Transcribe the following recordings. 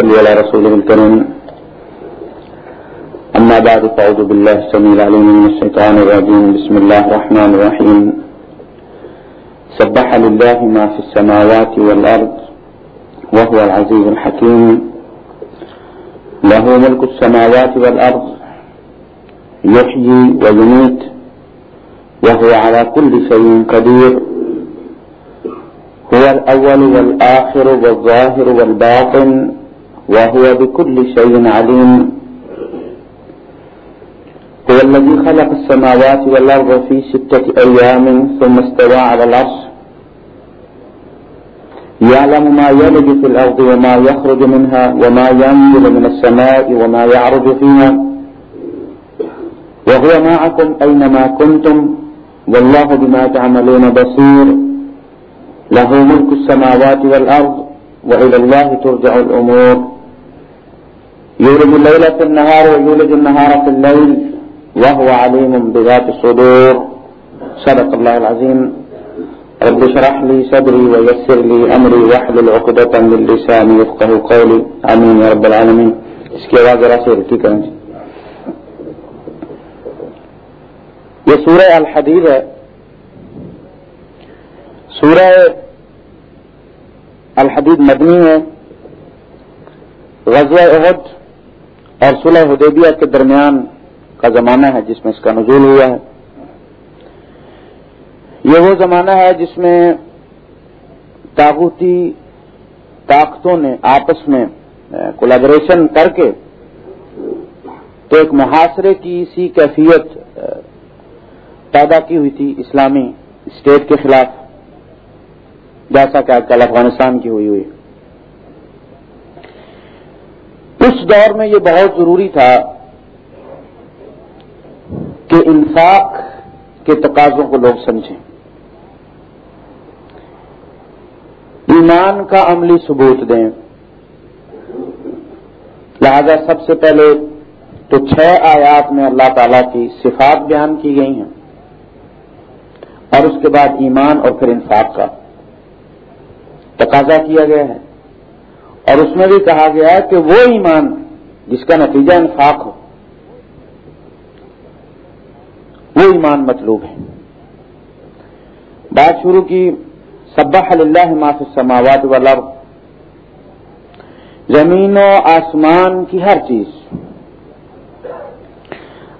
صلى على رسوله الكريم أما بعد فأعوذ بالله السميع العليم من الشيطان الرجيم بسم الله الرحمن الرحيم سبح لله ما في السماوات والأرض وهو العزيز الحكيم له ملك السماوات والأرض يحيي ويميت وهو على كل شيء قدير هو الأول والآخر والظاهر والباطن. وهو بكل شيء عليم. هو الذي خلق السماوات والأرض في ستة أيام ثم استوى على العرش. يعلم ما يلج في الأرض وما يخرج منها وما ينزل من السماء وما يعرج فيها. وهو معكم أينما كنتم. والله بما تعملون بصير. له ملك السماوات والأرض وإلى الله ترجع الأمور. يولد الليل في النهار ويولد النهار في الليل وهو عليم بذات الصدور. صدق الله العظيم. رب اشرح لي صدري ويسر لي أمري واحلل عقدة من لساني يفقه قولي. آمين يا رب العالمين. اس کی آواز ذرا سے رکی کریں جی. یہ سورہ الحدید ہے. سورہ الحدید مدنی ہے. غزوہ عہد اور صلح حدیبیہ کے درمیان کا زمانہ ہے جس میں اس کا نزول ہوا ہے۔ یہ وہ زمانہ ہے جس میں تاغوتی طاقتوں نے آپس میں کولیبریشن کر کے تو ایک محاصرے کی سی کیفیت پیدا کی ہوئی تھی اسلامی اسٹیٹ کے خلاف، جیسا کہ آج کل افغانستان کی ہوئی ہوئی۔ اس دور میں یہ بہت ضروری تھا کہ انفاق کے تقاضوں کو لوگ سمجھیں۔ ایمان کا عملی ثبوت دیں۔ لہذا سب سے پہلے تو چھ آیات میں اللہ تعالی کی صفات بیان کی گئی ہیں۔ اور اس کے بعد ایمان اور پھر انفاق کا تقاضا کیا گیا ہے۔ اور اس میں بھی کہا گیا ہے کہ وہ ایمان جس کا نتیجہ انفاق ہو، وہ ایمان مطلوب ہے۔ بات شروع کی، سبح اللہ معاف سماوات والا زمین و آسمان کی ہر چیز۔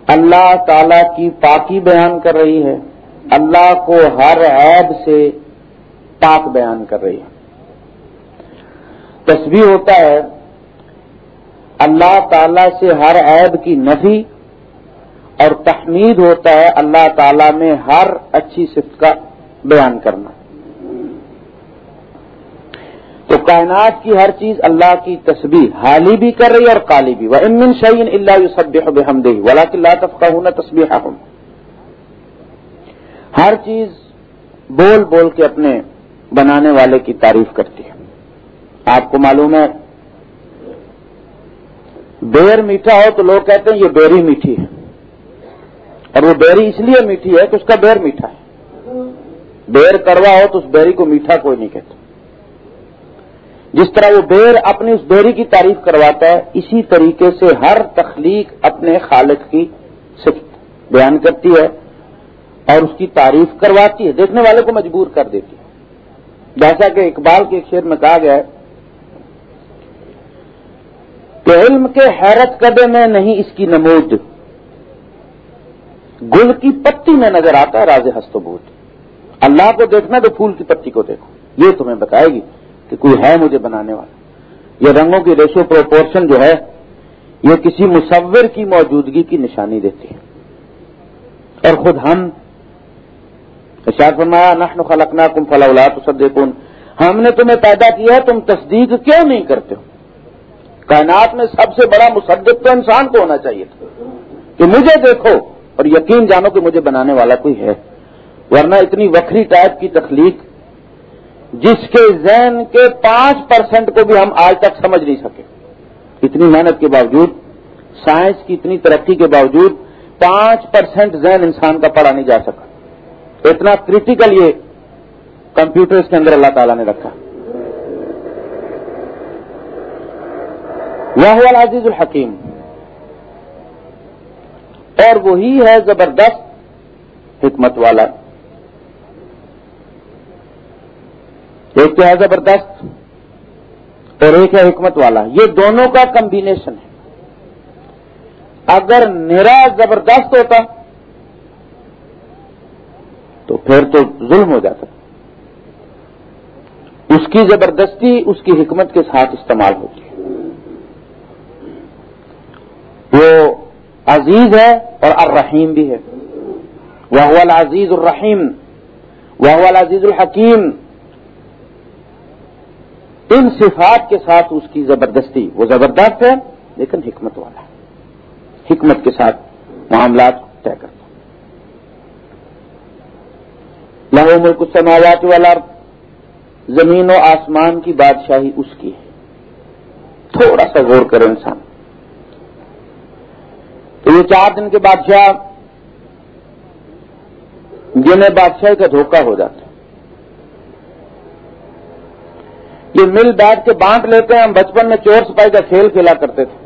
اللہ تعالی کی پاکی بیان کر رہی ہے، اللہ کو ہر عیب سے پاک بیان کر رہی ہے۔ تصویر ہوتا ہے، اللہ تعالی سے ہر عیب کی نفی اور تحمید ہوتا ہے اللہ تعالی میں ہر اچھی صفت کا بیان کرنا۔ تو کائنات کی ہر چیز اللہ کی تصویر حالی بھی کر رہی ہے اور کالی بھی۔ وہ امن شعین اللہ سب ہم دے ولا اللہ تفقہ ہوں تصویر ہر چیز بول بول کے اپنے بنانے والے کی تعریف کرتی ہے۔ آپ کو معلوم ہے، بیر میٹھا ہو تو لوگ کہتے ہیں یہ بیری میٹھی ہے۔ اور وہ بیری اس لیے میٹھی ہے کہ اس کا بیر میٹھا ہے۔ بیر کروا ہو تو اس بیری کو میٹھا کوئی نہیں کہتا۔ جس طرح وہ بیر اپنی اس بیری کی تعریف کرواتا ہے، اسی طریقے سے ہر تخلیق اپنے خالق کی صفت بیان کرتی ہے اور اس کی تعریف کرواتی ہے۔ دیکھنے والے کو مجبور کر دیتی ہے۔ جیسا کہ اقبال کے ایک شعر میں کہا گیا ہے کہ علم کے حیرت کدے میں نہیں اس کی نمود۔ گل کی پتی میں نظر آتا ہے راز ہست بوت اللہ کو دیکھنا تو پھول کی پتی کو دیکھو۔ یہ تمہیں بتائے گی کہ کوئی ہے مجھے بنانے والا۔ یہ رنگوں کی ریشو پروپورشن جو ہے، یہ کسی مصور کی موجودگی کی نشانی دیتی ہے۔ اور خود ہم اشار فرمایا، نحن خلقنا کم فلا تصدقون۔ ہم نے تمہیں پیدا کیا ہے تم تصدیق کیوں نہیں کرتے ہو؟ کائنات میں سب سے بڑا مصدق تو انسان کو ہونا چاہیے تھا۔ کہ مجھے دیکھو اور یقین جانو کہ مجھے بنانے والا کوئی ہے۔ ورنہ اتنی وکری ٹائپ کی تخلیق جس کے ذہن کے پانچ پرسینٹ کو بھی ہم آج تک سمجھ نہیں سکے۔ اتنی محنت کے باوجود، سائنس کی اتنی ترقی کے باوجود پانچ پرسینٹ ذہن انسان کا پڑھا نہیں جا سکا۔ اتنا کریٹیکل یہ کمپیوٹر اس کے اندر اللہ تعالیٰ نے رکھا۔ وہ العزیز الحکیم۔ اور وہی ہے زبردست حکمت والا۔ ایک تو ہے زبردست اور ایک ہے حکمت والا۔ یہ دونوں کا کمبینیشن ہے۔ اگر میرا زبردست ہوتا تو پھر تو ظلم ہو جاتا۔ اس کی زبردستی، اس کی حکمت کے ساتھ استعمال ہوتی ہے وہ عزیز ہے اور الرحیم بھی ہے۔ وہ العزیز الرحیم وہ العزیز الحکیم۔ ان صفات کے ساتھ اس کی زبردستی، وہ زبردست ہے، لیکن حکمت والا ہے۔ حکمت کے ساتھ معاملات طے کرتا لہو ملک سماوات والا زمین و آسمان کی بادشاہی اس کی ہے۔ تھوڑا سا غور کرے انسان۔ تو یہ چار دن کے بادشاہ جنہیں بادشاہی کا دھوکہ ہو جاتا یہ مل بیٹھ کے بانٹ لیتے ہیں، ہم بچپن میں چور سپاہی کا کھیل کھیلا کرتے تھے۔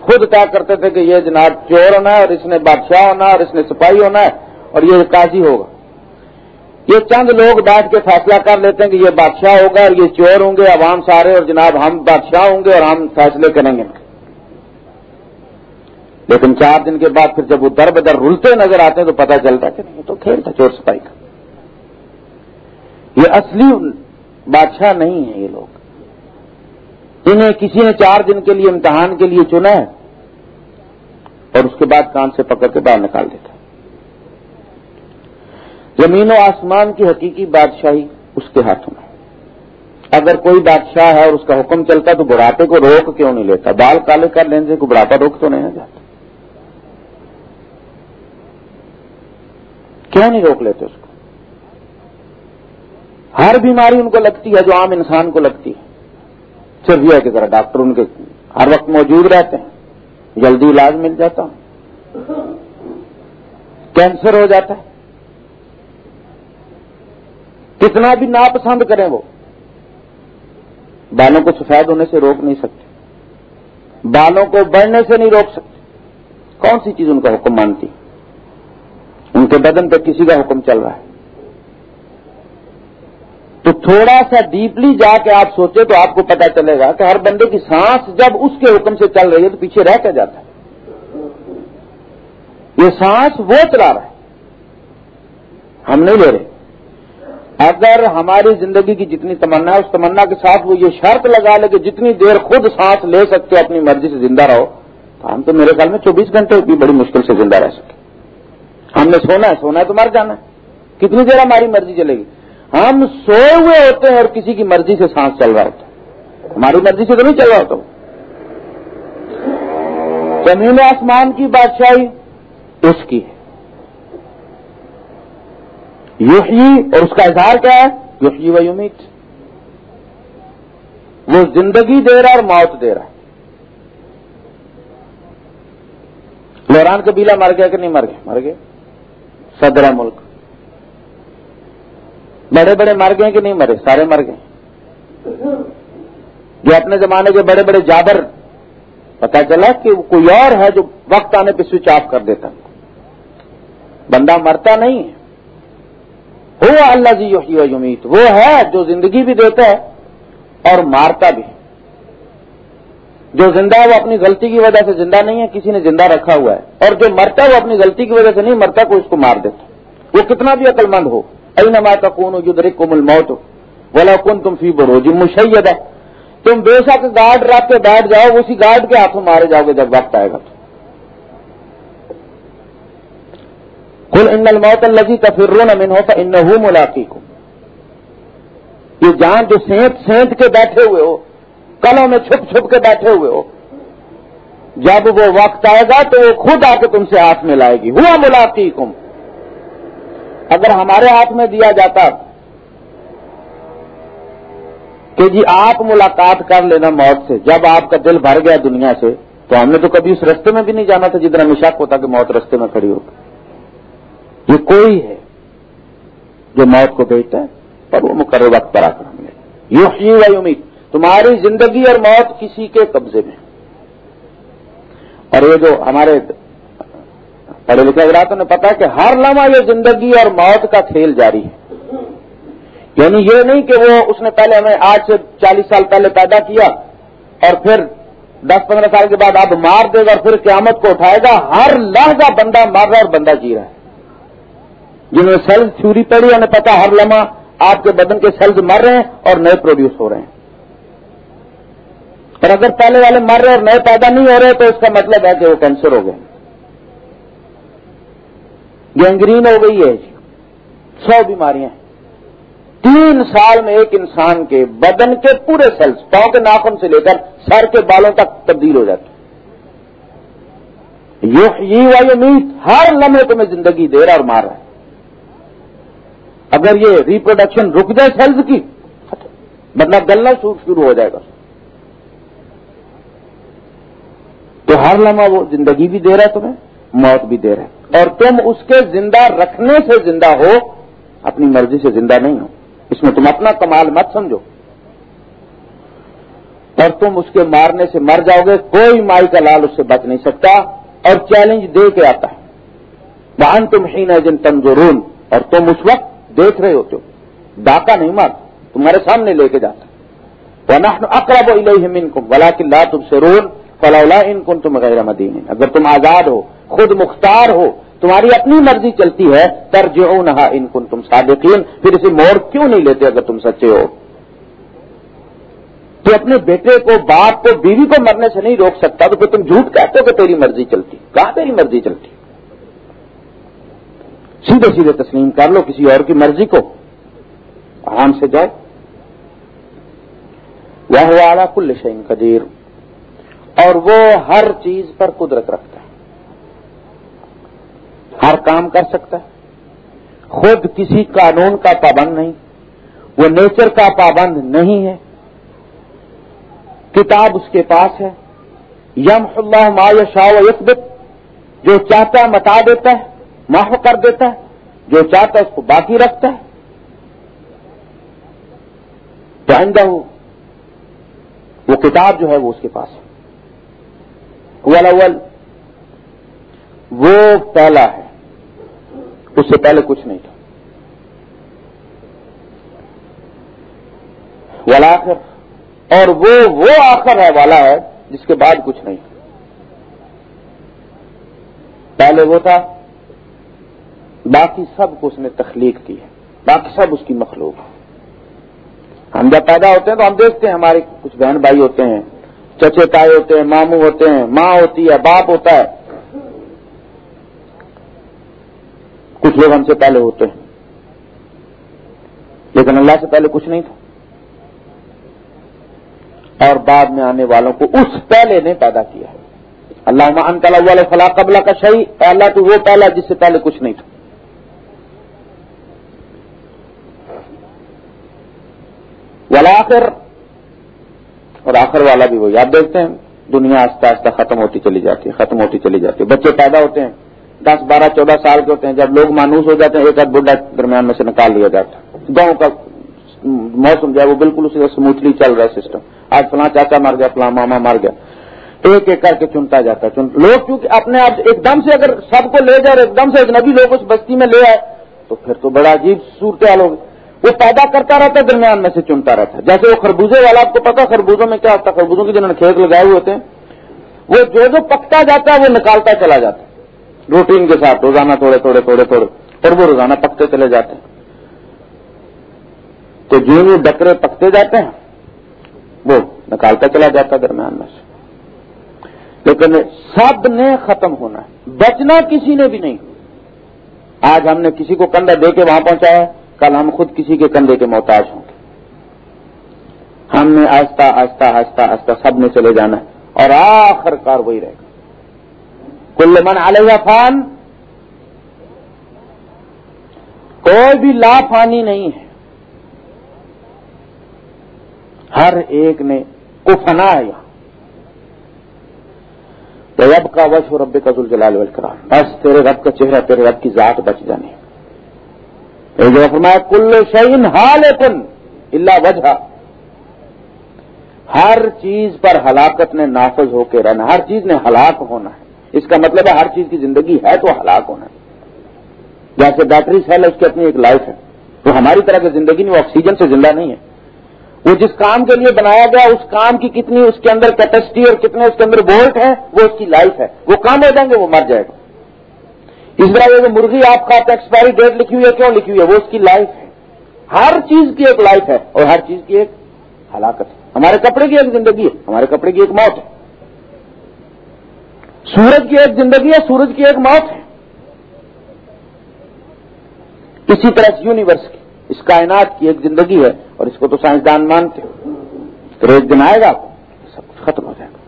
خود طے کرتے تھے کہ یہ جناب چور ہونا ہے اور اس نے بادشاہ ہونا ہے اور اس نے سپاہی ہونا ہے اور یہ قاضی ہوگا۔ یہ چند لوگ بیٹھ کے فیصلہ کر لیتے ہیں کہ یہ بادشاہ ہوگا اور یہ چور ہوں گے، عوام سارے اور جناب ہم بادشاہ ہوں گے اور ہم فیصلے کریں گے۔ لیکن چار دن کے بعد پھر جب وہ در بدر رلتے نظر آتے ہیں تو پتہ چلتا ہے کہ نہیں تو کھیل تھا، چور سپاہی کا یہ اصلی بادشاہ نہیں ہے یہ لوگ۔ انہیں کسی نے چار دن کے لیے امتحان کے لیے چنا ہے اور اس کے بعد کان سے پکڑ کے باہر نکال دیتا زمین و آسمان کی حقیقی بادشاہی اس کے ہاتھوں میں۔ اگر کوئی بادشاہ ہے اور اس کا حکم چلتا تو بڑھاپے کو روک کیوں نہیں لیتا؟ بال کالے کر لینے سے کوئی بڑھاپا روک تو نہیں جاتا۔ کیوں نہیں روک لیتے اس کو؟ ہر بیماری ان کو لگتی ہے جو عام انسان کو لگتی ہے۔ صرف یہ ہے کہ ذرا ڈاکٹر ان کے ہر وقت موجود رہتے ہیں۔ جلدی علاج مل جاتا ہوں کینسر ہو جاتا ہے۔ کتنا بھی ناپسند کریں وہ، بالوں کو سفید ہونے سے روک نہیں سکتے۔ بالوں کو بڑھنے سے نہیں روک سکتے۔ کون سی چیز ان کا حکم مانتی؟ ان کے بدن پہ کسی کا حکم چل رہا ہے۔ تو تھوڑا سا ڈیپلی جا کے آپ سوچے تو آپ کو پتا چلے گا کہ ہر بندے کی سانس جب اس کے حکم سے چل رہی ہے تو پیچھے رہ کے جاتا ہے۔ یہ سانس وہ چلا رہا ہے۔ ہم نہیں لے رہے۔ اگر ہماری زندگی کی جتنی تمنا ہے، اس تمنا کے ساتھ وہ یہ شرط لگا لے کہ جتنی دیر خود سانس لے سکتے اپنی مرضی سے زندہ رہو، تو ہم تو میرے خیال میں چوبیس گھنٹے بھی بڑی مشکل سے زندہ رہ سکے ہم نے سونا ہے سونا ہے تو مر جانا ہے۔ کتنی دیر ہماری مرضی چلے گی؟ ہم سوئے ہوئے ہوتے ہیں اور کسی کی مرضی سے سانس چل رہا ہوتا ہے۔ ہماری مرضی سے تو نہیں چل رہا ہوتا۔ زمین آسمان کی بادشاہی اس کی ہے۔ یوہی اور اس کا اظہار کیا ہے؟ یوہی و یومیت وہ زندگی دے رہا اور موت دے رہا ہے۔ لوران قبیلہ مر گیا کہ نہیں مر گیا؟ مر گیا۔ صدر ملک۔ بڑے بڑے مر گئے کہ نہیں مرے؟ سارے مر گئے جو اپنے زمانے کے بڑے بڑے جابر پتا چلا کہ کوئی اور ہے جو وقت آنے پہ سوئچ آف کر دیتا۔ بندہ مرتا نہیں ہے۔ ہوا اللہ جی یمیت۔ وہ ہے جو زندگی بھی دیتا ہے اور مارتا بھی ہے۔ جو زندہ ہے وہ اپنی غلطی کی وجہ سے زندہ نہیں ہے، کسی نے زندہ رکھا ہوا ہے۔ اور جو مرتا ہے وہ اپنی غلطی کی وجہ سے نہیں، مرتا کوئی اس کو مار دیتا۔ وہ کتنا بھی عقل مند ہو۔ اینما تکون یدرککم الموت ولا کنتم فی بروج مشیدہ۔ تم بے شک گارڈ رکھ کے بیٹھ جاؤ، اسی گارڈ کے ہاتھوں مارے جاؤ گے جب وقت آئے گا۔ تو کل ان الموت الذي تفرون منه فانه ملاقيكم یہ جان جو سینت سینت کے بیٹھے ہوئے ہو کلوں میں چھپ چھپ کے بیٹھے ہوئے ہو۔ جب وہ وقت آئے گا تو وہ خود آ کے تم سے ہاتھ میں لائے گی۔ ہوا ملاقیکم اگر ہمارے ہاتھ میں دیا جاتا کہ جی آپ ملاقات کر لینا موت سے، جب آپ کا دل بھر گیا دنیا سے، تو ہم نے تو کبھی اس رستے میں بھی نہیں جانا تھا جدھر ہمیں شک ہوتا کہ موت رستے میں کھڑی ہوگی یہ کوئی ہے جو موت کو بیچتا ہے پر وہ مقرر وقت پر آ کر ہم لے یو ہی امید تمہاری زندگی اور موت کسی کے قبضے میں۔ اور یہ جو ہمارے پڑھے لکھے حضراتوں نے پتا کہ ہر لمحہ یہ زندگی اور موت کا کھیل جاری ہے۔ یعنی یہ نہیں کہ وہ اس نے پہلے ہمیں آج سے چالیس سال پہلے پیدا کیا اور پھر دس پندرہ سال کے بعد اب مار دے گا اور پھر قیامت کو اٹھائے گا۔ ہر لہجہ بندہ مر رہا ہے اور بندہ جی رہا ہے۔ جنہوں نے سیلز تھیوری پڑھی، انہیں پتا ہر لمحہ آپ کے بدن کے سیلز مر رہے ہیں اور نئے پروڈیوس ہو رہے ہیں۔ اور اگر پہلے والے مر رہے اور نئے پیدا نہیں ہو رہے تو اس کا مطلب ہے کہ وہ کینسر ہو گئے۔ گینگرین ہو گئی ہے جی۔ سو بیماریاں تین سال میں ایک انسان کے بدن کے پورے سیلز پاؤں کے ناخن سے لے کر سر کے بالوں تک تبدیل ہو جاتے یہ والی میٹ ہر لمحے تمہیں زندگی دے رہا اور مار رہا ہے۔ اگر یہ ریپروڈکشن رک جائے سیلز کی بندہ گلنا شروع ہو جائے گا۔ تو ہر لمحہ وہ زندگی بھی دے رہا ہے تمہیں، موت بھی دے رہا ہے۔ اور تم اس کے زندہ رکھنے سے زندہ ہو، اپنی مرضی سے زندہ نہیں ہو۔ اس میں تم اپنا کمال مت سمجھو۔ اور تم اس کے مارنے سے مر جاؤ گے، کوئی مائی کا لال اس سے بچ نہیں سکتا اور چیلنج دے کے آتا ہے۔ وہاں تم ہی نہ جن تنظرون۔ اور تم اس وقت دیکھ رہے ہوتے ہو۔ ڈاکہ نہیں مار تمہارے سامنے لے کے جاتا وہ اقرب من کو بلا کلّا تم سے رون فلا ان کن تم غیر مدین اگر تم آزاد ہو، خود مختار ہو، تمہاری اپنی مرضی چلتی ہے ترجیح نہ ان کن تم صادقین۔ پھر اسے موڑ کیوں نہیں لیتے اگر تم سچے ہو؟ تو اپنے بیٹے کو، باپ کو، بیوی کو مرنے سے نہیں روک سکتا، تو پھر تم جھوٹ کہتے ہو کہ تیری مرضی چلتی۔ کہاں تیری مرضی چلتی؟ سیدھے سیدھے تسلیم کر لو کسی اور کی مرضی کو۔ آرام سے جائے وہ والا کل شعین قدیر اور وہ ہر چیز پر قدرت رکھتا ہے۔ ہر کام کر سکتا ہے۔ خود کسی قانون کا پابند نہیں۔ وہ نیچر کا پابند نہیں ہے۔ کتاب اس کے پاس ہے۔ یم اللہ ما شاہ یقبت جو چاہتا ہے مٹا دیتا ہے محو کر دیتا ہے۔ جو چاہتا ہے اس کو باقی رکھتا ہے۔ تو آئندہ وہ کتاب جو ہے وہ اس کے پاس ہے۔ اول وہ پہلا ہے. اس سے پہلے کچھ نہیں تھا. ولاخر اور وہ وہ آخر ہے والا ہے جس کے بعد کچھ نہیں. پہلے وہ تھا. باقی سب کو اس نے تخلیق کی ہے. باقی سب اس کی مخلوق ہے ہم جب پیدا ہوتے ہیں تو ہم دیکھتے ہیں ہمارے کچھ بہن بھائی ہوتے ہیں. چچے تائے ہوتے ہیں، ماموں ہوتے ہیں، ماں ہوتی ہے، باپ ہوتا ہے۔ کچھ لوگ ہم سے پہلے ہوتے ہیں، لیکن اللہ سے پہلے کچھ نہیں تھا۔ اور بعد میں آنے والوں کو اس پہلے نے پیدا کیا ہے۔ اللہ انطلا والے فلاح قبلہ کا شہی اللہ تو وہ پہلا جس سے پہلے کچھ نہیں تھا۔ ولاخر اور آخر والا بھی وہی آپ دیکھتے ہیں، دنیا آہستہ آہستہ ختم ہوتی چلی جاتی ہے، ختم ہوتی چلی جاتی ہے۔ بچے پیدا ہوتے ہیں، دس، بارہ، چودہ سال کے ہوتے ہیں، جب لوگ مانوس ہو جاتے ہیں، ایک آدھ بڈھا درمیان میں سے نکال لیا جاتا ہے۔ گاؤں کا موسم جو ہے وہ بالکل اسی اسموتھلی چل رہا ہے سسٹم آج فلاں چاچا مر گیا، فلاں ماما مر گیا۔ ایک ایک کر کے چنتا جاتا ہے۔ لوگ کیونکہ اپنے آپ ایک دم سے اگر سب کو لے جائے ایک دم سے اجنبی لوگ اس بستی میں لے آئے، تو پھر تو بڑا عجیب صورتحال ہوگی وہ پیدا کرتا رہتا ہے، درمیان میں سے چنتا رہتا ہے۔ جیسے وہ خربوزے والا، آپ کو پتا خربوزوں میں کیا ہوتا ہے؟ خربوزوں کے جنہوں نے کھیت لگائے ہوئے ہوتے ہیں۔ وہ جو جو پکتا جاتا ہے، وہ نکالتا چلا جاتا ہے۔ روٹین کے ساتھ روزانہ تھوڑے تھوڑے تھوڑے تھوڑے، اور وہ روزانہ پکتے چلے جاتے ہیں۔ تو جو وہ ڈکرے پکتے جاتے ہیں، وہ نکالتا چلا جاتا ہے درمیان میں سے۔ لیکن سب نے ختم ہونا ہے۔ بچنا کسی نے بھی نہیں۔ آج ہم نے کسی کو کندھا دے کے وہاں پہنچایا کل ہم خود کسی کے کندھے کے محتاج ہوں۔ گے ہم نے آہستہ آہستہ آہستہ آہستہ سب نے چلے جانا ہے اور آخر کار وہی رہے گا۔ کل من علیہ فان، کوئی بھی لا فانی نہیں ہے۔ ہر ایک نے کفنا ہے یہاں رب کا وش اور رب کا ذل جلال بس تیرے رب کا چہرہ، تیرے رب کی ذات بچ جانے۔ فرمایا، کل شعین ہال کن اللہ وجہ ہر چیز پر ہلاکت نے نافذ ہو کے رہنا ہر چیز نے ہلاک ہونا ہے۔ اس کا مطلب ہے ہر چیز کی زندگی ہے تو ہلاک ہونا ہے۔ جیسے بیٹری سیل ہے، اس کی اپنی ایک لائف ہے۔ تو ہماری طرح کی زندگی نہیں، وہ آکسیجن سے زندہ نہیں ہے۔ وہ جس کام کے لیے بنایا گیا، اس کام کی کتنی اس کے اندر کیپیسٹی اور کتنے اس کے اندر وولٹ ہے وہ اس کی لائف ہے۔ وہ کام ہو جائیں گے، وہ مر جائے گا۔ اس طرح یہ جو مرغی آپ کا ایکسپائری ڈیٹ لکھی ہوئی ہے، کیوں لکھی ہوئی ہے؟ وہ اس کی لائف ہے۔ ہر چیز کی ایک لائف ہے اور ہر چیز کی ایک ہلاکت ہے۔ ہمارے کپڑے کی ایک زندگی ہے، ہمارے کپڑے کی ایک موت ہے۔ سورج کی ایک زندگی ہے، سورج کی ایک موت ہے۔ اسی طرح یونیورس کی، اس کائنات کی ایک زندگی ہے اور اس کو تو سائنسدان مانتے پھر ایک دن آئے گا، سب کچھ ختم ہو جائے گا۔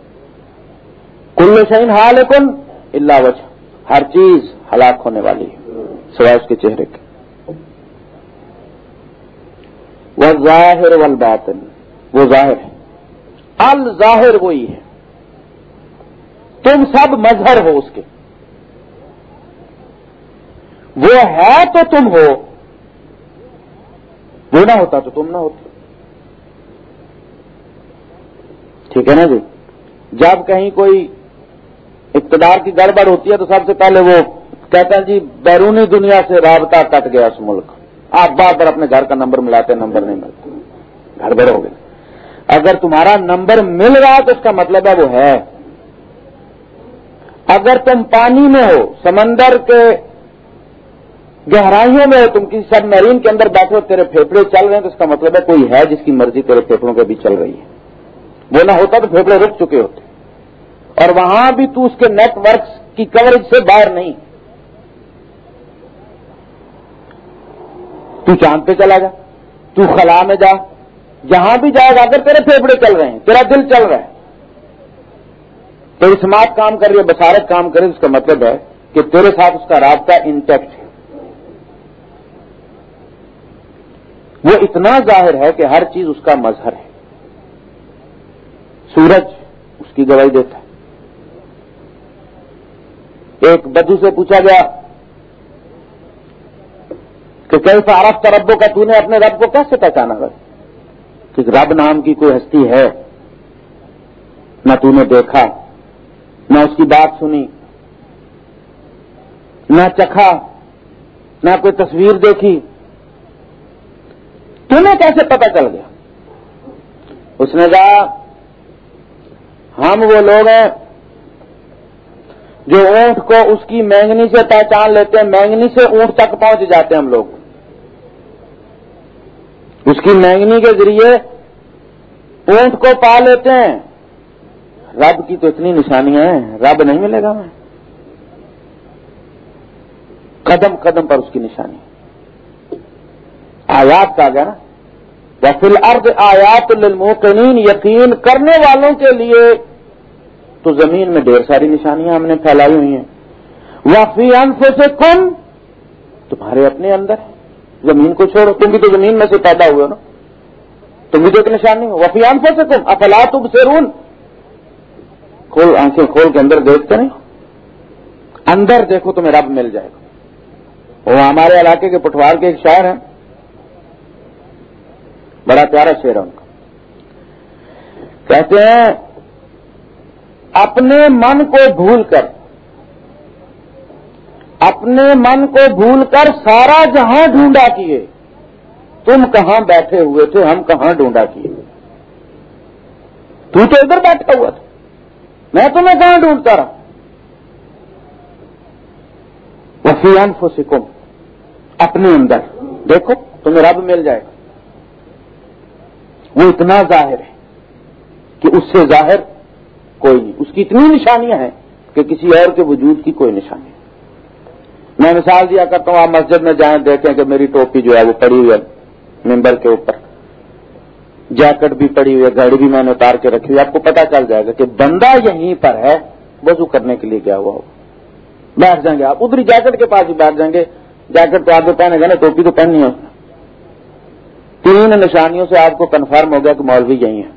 کل شہین حال کن اللہ وجہ۔ ہر چیز ہلاک ہونے والی ہے، سوائے اس کے چہرے کے۔ وہ ظاہر والباطن، وہ ظاہر ہے۔ الظاہر وہی ہے۔ تم سب مظہر ہو اس کے۔ وہ ہے تو تم ہو۔ وہ نہ ہوتا تو تم نہ ہوتے۔ ٹھیک ہے نا جی؟ جب کہیں کوئی اقتدار کی گڑبڑ ہوتی ہے تو سب سے پہلے وہ کہتے ہیں جی بیرونی دنیا سے رابطہ کٹ گیا اس ملک۔ آپ بار بار اپنے گھر کا نمبر ملاتے نمبر نہیں ملتا۔ گڑبڑ ہو گئی اگر تمہارا نمبر مل رہا تو اس کا مطلب ہے وہ ہے۔ اگر تم پانی میں ہو، سمندر کے گہرائیوں میں ہو، تم کسی سب مرین کے اندر بیٹھے ہو، تیرے پھیپڑے چل رہے ہیں، تو اس کا مطلب ہے کوئی ہے جس کی مرضی تیرے پھیپڑوں کے بھی چل رہی ہے۔ وہ نہ ہوتا تو پھیپڑے رک چکے ہوتے۔ اور وہاں بھی تو اس کے نیٹ ورک کی کوریج سے باہر نہیں۔ تو چاند پہ چلا جا، تو خلا میں جا، جہاں بھی جائے گا، اگر تیرے پھیپڑے چل رہے ہیں، تیرا دل چل رہا ہے۔ تو اسمارٹ کام کر رہی ہے بسارت کام کرے اس کا مطلب ہے کہ تیرے ساتھ اس کا رابطہ انٹیکٹ ہے۔ وہ اتنا ظاہر ہے کہ ہر چیز اس کا مظہر ہے۔ سورج اس کی گواہی دیتا ہے۔ ایک بدو سے پوچھا گیا کہ کیسا عرف ربوں کا تو نے اپنے رب کو کیسے پہچانا گا کہ رب نام کی کوئی ہستی ہے؟ نہ تو نے دیکھا، نہ اس کی بات سنی، نہ چکھا، نہ کوئی تصویر دیکھی۔ تمہیں کیسے پتہ چل گیا؟ اس نے کہا، ہم وہ لوگ ہیں جو اونٹ کو اس کی مینگنی سے پہچان لیتے ہیں، مینگنی سے اونٹ تک پہنچ جاتے ہیں ہم لوگ۔ اس کی مینگنی کے ذریعے اونٹ کو پا لیتے ہیں۔ رب کی تو اتنی نشانیاں ہیں، رب نہیں ملے گا۔ میں قدم قدم پر اس کی نشانی۔ آیات کا گیا نا۔ یا فل ارد آیات للموقنین یقین کرنے والوں کے لیے تو زمین میں ڈھیر ساری نشانیاں ہم نے پھیلائی ہوئی ہیں۔ وفی انف سے کم تمہارے اپنے اندر زمین کو چھوڑو، تم بھی تو زمین میں سے پیدا ہوئے نا۔ تم بھی تو ایک نشانی ہو۔ وفیان سے تم، افلا تم سے رون کھول، آنکھیں کھول کے اندر دیکھتے نہیں۔ اندر دیکھو تمہیں رب مل جائے گا۔ وہ ہمارے علاقے کے پٹوار کے ایک شہر ہیں۔ بڑا پیارا شعر ہے ان کا۔ کہتے ہیں، اپنے من کو بھول کر اپنے من کو بھول کر سارا جہاں ڈھونڈا کیے۔ تم کہاں بیٹھے ہوئے تھے، ہم کہاں ڈھونڈا کیے۔ تو تو ادھر بیٹھا ہوا تھا۔ میں تمہیں کہاں ڈھونڈتا رہا؟ وفی انفسکم، اپنے اندر۔ دیکھو، تمہیں رب مل جائے گا۔ وہ اتنا ظاہر ہے کہ اس سے ظاہر کوئی نہیں۔ اس کی اتنی نشانیاں ہیں کہ کسی اور کے وجود کی کوئی نشانی۔ میں مثال دیا کرتا ہوں، آپ مسجد میں جائیں، دیکھیں کہ میری ٹوپی جو ہے وہ پڑی ہوئی ہے ممبر کے اوپر۔ جیکٹ بھی پڑی ہوئی ہے، گھڑی بھی میں نے اتار کے رکھی ہوئی آپ کو پتا چل جائے گا کہ بندہ یہیں پر ہے، وضو کرنے کے لیے کیا ہوا ہوگا بیٹھ جائیں گے آپ۔ ادھر جیکٹ کے پاس ہی بیٹھ جائیں گے۔ جیکٹ تو آپ کو پہنے گا نا، ٹوپی تو پہننی ہے تین نشانیوں سے آپ کو کنفرم ہو گیا کہ مولوی یہی ہے۔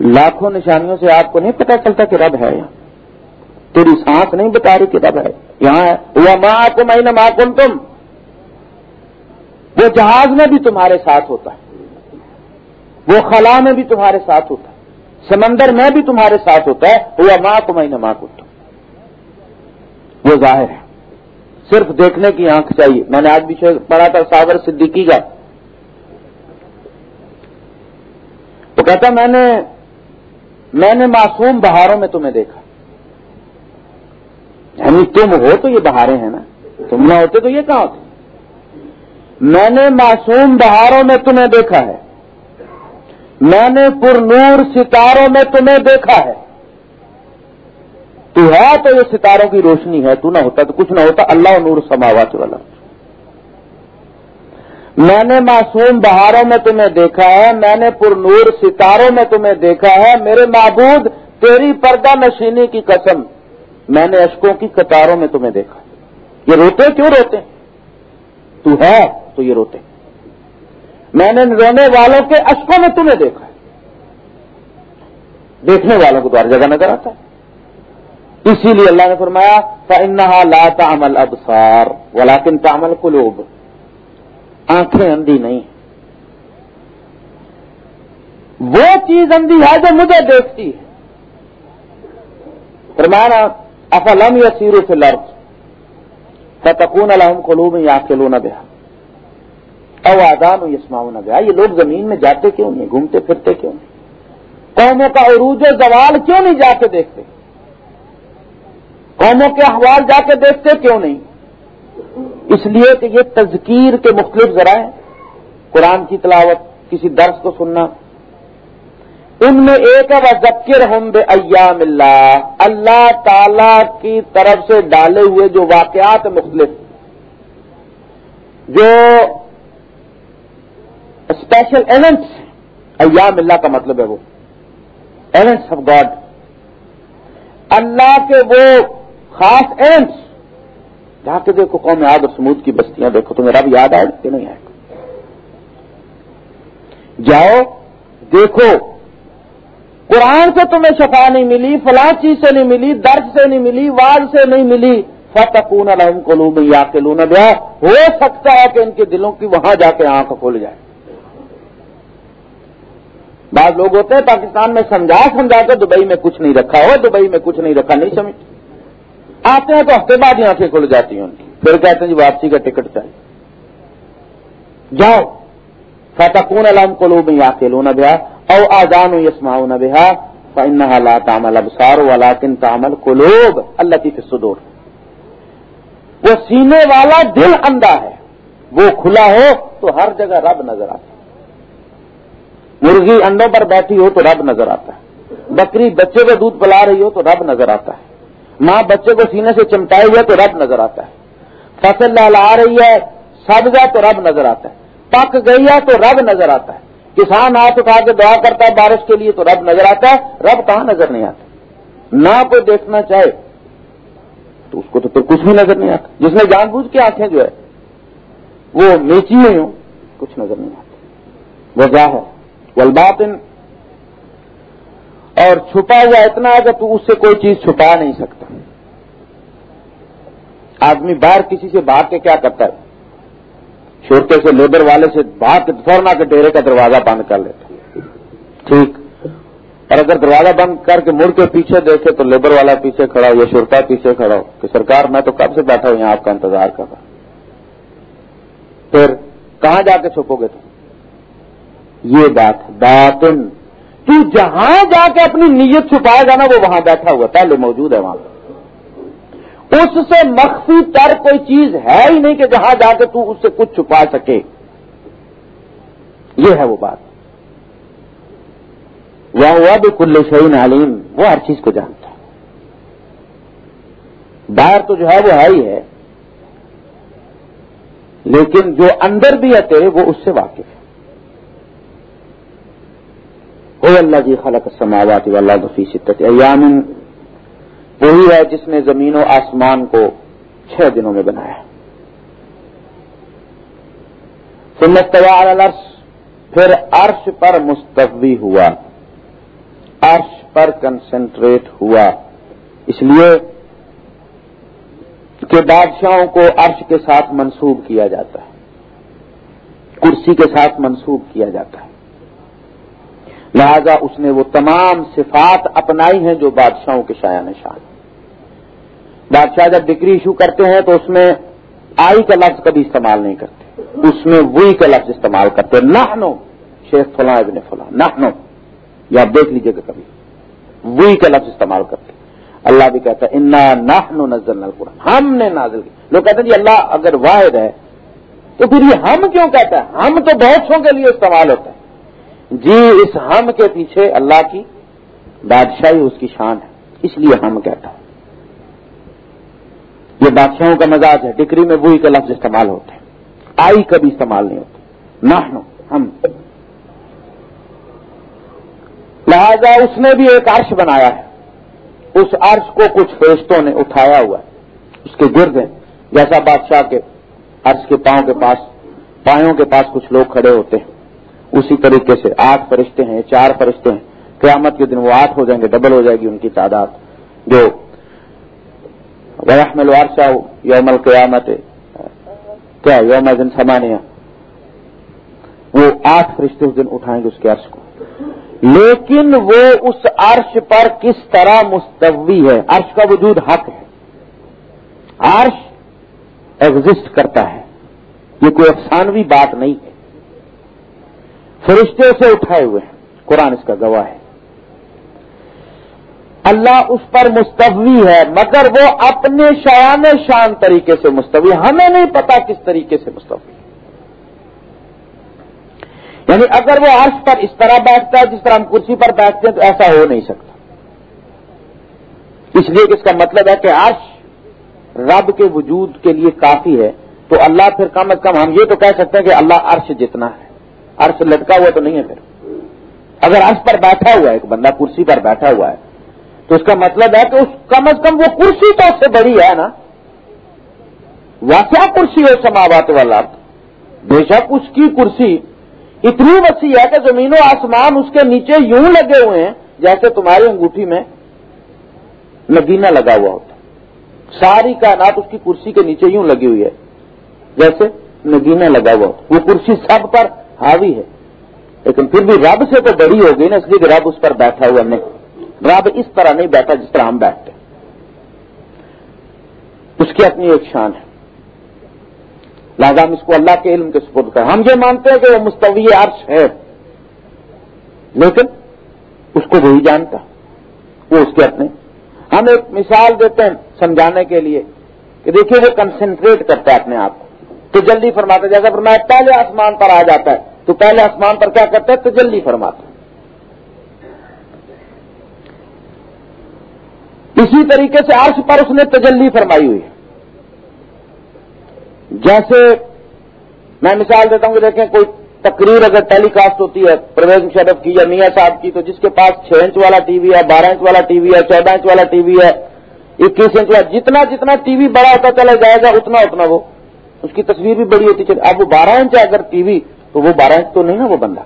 لاکھوں نشانیوں سے آپ کو نہیں پتا چلتا کہ رب ہے یہاں تیری سانس نہیں بتا رہی کہ رب ہے۔ یہاں ہے۔ وہ ماں کو میں ماں کن تم۔ وہ جہاز میں بھی تمہارے ساتھ ہوتا ہے۔ وہ خلا میں بھی تمہارے ساتھ ہوتا ہے۔ سمندر میں بھی تمہارے ساتھ ہوتا ہے۔ وہ ماں کو میں ماں کو وہ ظاہر ہے۔ صرف دیکھنے کی آنکھ چاہیے۔ میں نے آج بھی پڑھا تھا ساور صدیقی کا۔ تو کہتا میں نے میں نے معصوم بہاروں میں تمہیں دیکھا۔ یعنی تم ہو تو یہ بہاریں ہیں نا۔ تم نہ ہوتے تو یہ کہاں ہوتے میں نے معصوم بہاروں میں تمہیں دیکھا ہے۔ میں نے پر نور ستاروں میں تمہیں دیکھا ہے۔ تو ہے تو یہ ستاروں کی روشنی ہے، تو نہ ہوتا تو کچھ نہ ہوتا، اللہ نور سماوات والا میں نے معصوم بہاروں میں تمہیں دیکھا ہے، میں نے پر نور ستاروں میں تمہیں دیکھا ہے۔ میرے معبود، تیری پردہ نشینی کی قسم۔ میں نے اشکوں کی قطاروں میں تمہیں دیکھا یہ روتے کیوں روتے تو ہے تو یہ روتے میں نے رونے والوں کے اشکوں میں تمہیں دیکھا دیکھنے والوں کو تو ہر جگہ نظر آتا ہے۔ اسی لیے اللہ نے فرمایا فنحا لا تعمل ابسار ولاکن تعمل قلوب۔ آنکھیں اندھی نہیں۔ وہ چیز اندھی ہے جو مجھے دیکھتی ہے۔ فرمانا افلم یا سیرو سے لرد فتقون الحم قلوب یا کلو نہ بیا او آدان یسماؤ نہ یہ لوگ زمین میں جاتے کیوں نہیں؟ گھومتے پھرتے کیوں نہیں؟ قوموں کا عروج و زوال کیوں نہیں جا کے دیکھتے؟ قوموں کے احوال جا کے دیکھتے کیوں نہیں؟ اس لیے کہ یہ تذکیر کے مختلف ذرائع قرآن کی تلاوت، کسی درس کو سننا ان میں ایک ہے ذکر ہم بے ایام اللہ اللہ تعالی کی طرف سے ڈالے ہوئے جو واقعات مختلف، جو اسپیشل ایونٹس ایام اللہ کا مطلب ہے وہ۔ ایونٹس آف گاڈ اللہ کے وہ خاص اینڈس جا کے دیکھو قوم آد اور سمود کی بستیاں، دیکھو تمہیں رب یاد آئے کہ نہیں آئے؟ جاؤ، دیکھو۔ قرآن سے تمہیں شفا نہیں ملی، فلاں چیز سے نہیں ملی، درد سے نہیں ملی واز سے نہیں ملی۔ فتقون الحم کو لوں یا کے لوں بیا ہو سکتا ہے کہ ان کے دلوں کی وہاں جا کے آنکھ کھول جائے۔ بعض لوگ ہوتے ہیں، پاکستان میں سمجھا سمجھا کے دبئی میں کچھ نہیں رکھا، ہو دبئی میں کچھ نہیں رکھا، نہیں سمجھ۔ آتے ہیں تو ہفتے بعد یہاں سے کھل جاتی ہیں ان کی۔ پھر کہتے ہیں جی واپسی کا ٹکٹ چاہیے۔ جاؤ۔ فتقون علام کو لو میں نہ او آزان یسما نہ بیا فن لا تامل ابسار ولاکن تامل کلوب اللہ کی فصدور وہ سینے والا دل اندھا ہے، وہ کھلا ہو تو ہر جگہ رب نظر آتا ہے۔ مرغی انڈوں پر بیٹھی ہو تو رب نظر آتا ہے۔ بکری بچے کو دودھ پلا رہی ہو تو رب نظر آتا ہے۔ ماں بچے کو سینے سے چمٹائے ہوئے تو رب نظر آتا ہے۔ فصل لہلا رہی ہے سبزہ تو رب نظر آتا ہے۔ پک گئی ہے تو رب نظر آتا ہے۔ کسان ہاتھ اٹھا کے دعا کرتا ہے بارش کے لیے تو رب نظر آتا ہے۔ رب کہاں نظر نہیں آتا؟ نہ کوئی دیکھنا چاہے تو اس کو تو پھر کچھ بھی نظر نہیں آتا۔ جس نے جان بوجھ کے آنکھیں جو ہے، وہ نیچی ہوئی ہوں، کچھ نظر نہیں آتا۔ وجہ ہے۔ والباطن۔ اور چھپا ہوا اتنا ہے کہ تو اس سے کوئی چیز چھپا نہیں سکتا۔ آدمی باہر کسی سے بھاگ کے کیا کرتا ہے؟ چھوٹے سے لیبر والے سے کے فورنا کے ڈیرے کا دروازہ بند کر لیتا ٹھیک۔ اور اگر دروازہ بند کر کے مڑ کے پیچھے دیکھے تو لیبر والا پیچھے کھڑا ہو یا شرتا پیچھے کھڑا ہو کہ سرکار میں تو کب سے بیٹھا ہوں یہاں آپ کا انتظار کر رہا پھر کہاں جا کے چھپو گے تم؟ یہ بات باطن۔ تو جہاں جا کے اپنی نیت چھپائے گا نا وہ وہاں بیٹھا ہوا پہلے موجود ہے وہاں۔ اس سے مخفی تر کوئی چیز ہے ہی نہیں کہ جہاں جا کے تو اس سے کچھ چھپا سکے۔ یہ ہے وہ بات۔ وہ ہوا بھی کل شعین علیم وہ ہر چیز کو جانتا ہے۔ باہر تو جو ہے وہ ہے ہی ہے۔ لیکن جو اندر بھی ہے تیرے، وہ اس سے واقف ہے۔ وہ اللہ جی خلق سماوات اللہ دفی شدت ایامن وہی ہے جس نے زمین و آسمان کو چھ دنوں میں بنایا الرش پھر عرش پر مستوی ہوا۔ عرش پر کنسنٹریٹ ہوا۔ اس لیے کہ بادشاہوں کو عرش کے ساتھ منسوب کیا جاتا ہے۔ کرسی کے ساتھ منسوب کیا جاتا ہے۔ لہذا اس نے وہ تمام صفات اپنائی ہیں جو بادشاہوں کے شاع نشان بادشاہ جب ڈگری ایشو کرتے ہیں تو اس میں آئی کا لفظ کبھی استعمال نہیں کرتے۔ اس میں وہی کا لفظ استعمال کرتے نہ نو شیخ فلاں ابن فلاں نہ نو آپ دیکھ لیجیے گا کبھی۔ وہی کا لفظ استعمال کرتے اللہ بھی کہتا ہے، انا نہ نو نزل قرآن ہم نے نازل کی۔ لوگ کہتے ہیں جی اللہ اگر واحد ہے، تو پھر یہ ہم کیوں کہتا ہے؟ ہم تو بہت سو کے لیے استعمال ہوتا ہے۔ جی اس ہم کے پیچھے اللہ کی بادشاہی، اس کی شان ہے۔ اس لیے ہم کہتا ہے یہ بادشاہوں کا مزاج ہے۔ ڈگری میں وہی کے لفظ استعمال ہوتے ہیں۔ آئی کبھی استعمال نہیں ہوتے۔ نہ ہم۔ لہذا اس نے بھی ایک عرش بنایا ہے۔ اس عرش کو کچھ فرشتوں نے اٹھایا ہوا ہے۔ اس کے گرد ہے جیسا بادشاہ کے عرش کے پاؤں کے پاس، پایوں کے پاس کچھ لوگ کھڑے ہوتے ہیں۔ اسی طریقے سے آٹھ فرشتے ہیں، چار فرشتے ہیں۔ قیامت کے دن وہ آٹھ ہو جائیں گے، ڈبل ہو جائے گی ان کی تعداد۔ جو ورحمل وارشا یوم القیامت کیا یوم دن سمانیہ وہ آٹھ فرشتے اس دن اٹھائیں گے اس کے عرش کو. لیکن وہ اس عرش پر کس طرح مستوی ہے؟ عرش کا وجود حق ہے. عرش ایگزسٹ کرتا ہے. یہ کوئی افسانوی بات نہیں ہے. فرشتے سے اٹھائے ہوئے ہیں. قرآن اس کا گواہ ہے. اللہ اس پر مستوی ہے، مگر وہ اپنے شایان شان طریقے سے مستوی، ہمیں نہیں پتا کس طریقے سے مستوی۔ یعنی اگر وہ عرش پر اس طرح بیٹھتا ہے، جس طرح ہم کرسی پر بیٹھتے ہیں، تو ایسا ہو نہیں سکتا۔ اس لیے کہ اس کا مطلب ہے کہ عرش رب کے وجود کے لیے کافی ہے، تو اللہ پھر کم از کم، ہم یہ تو کہہ سکتے ہیں کہ اللہ عرش جتنا ہے۔ عرش لٹکا ہوا تو نہیں ہے پھر۔ اگر عرش پر بیٹھا ہوا ہے، ایک بندہ کرسی پر بیٹھا ہوا ہے تو اس کا مطلب ہے کہ اس کم از کم وہ کرسی تو اس سے بڑی ہے نا۔ واقعہ کرسی ہو سماوات والا بے شک اس کی کرسی اتنی وسیع ہے کہ زمین و آسمان اس کے نیچے یوں لگے ہوئے ہیں جیسے تمہاری انگوٹھی میں نگینا لگا ہوا ہوتا۔ ساری کائنات اس کی کرسی کے نیچے یوں لگی ہوئی ہے جیسے نگینا لگا ہوا ہوتا۔ وہ کرسی سب پر حاوی ہے۔ لیکن پھر بھی رب سے تو بڑی ہو گئی نا، اس لیے کہ رب اس پر بیٹھا ہوا نہیں رب اس طرح نہیں بیٹھا جس طرح ہم بیٹھتے اس کی اپنی ایک شان ہے۔ لہٰذا ہم اس کو اللہ کے علم کے سپورٹ کریں۔ ہم یہ مانتے ہیں کہ وہ مستوی عرش ہے۔ لیکن اس کو وہی جانتا۔ وہ اس کے اپنے۔ ہم ایک مثال دیتے ہیں سمجھانے کے لیے کہ دیکھیے وہ کنسنٹریٹ کرتا ہے اپنے آپ کو۔ تو جلدی فرماتا ہے۔ جیسا فرمایا پہلے آسمان پر آ جاتا ہے۔ تو پہلے آسمان پر کیا کرتا ہے؟ تو جلدی فرماتا ہے۔ اسی طریقے سے عرش پر اس نے تجلی فرمائی ہوئی ہے۔ جیسے میں مثال دیتا ہوں کہ دیکھیں کوئی تقریر اگر ٹیلی کاسٹ ہوتی ہے، پرویز مشرف کی یا میاں صاحب کی، تو جس کے پاس چھ انچ والا ٹی وی ہے، بارہ انچ والا ٹی وی ہے، چودہ انچ والا ٹی وی ہے، اکیس انچ والا، جتنا جتنا ٹی وی بڑا ہوتا چلا جائے گا، اتنا اتنا وہ، اس کی تصویر بھی بڑی ہوتی چلے اب وہ بارہ انچ ہے اگر ٹی وی، تو وہ بارہ انچ تو نہیں نا وہ بندہ۔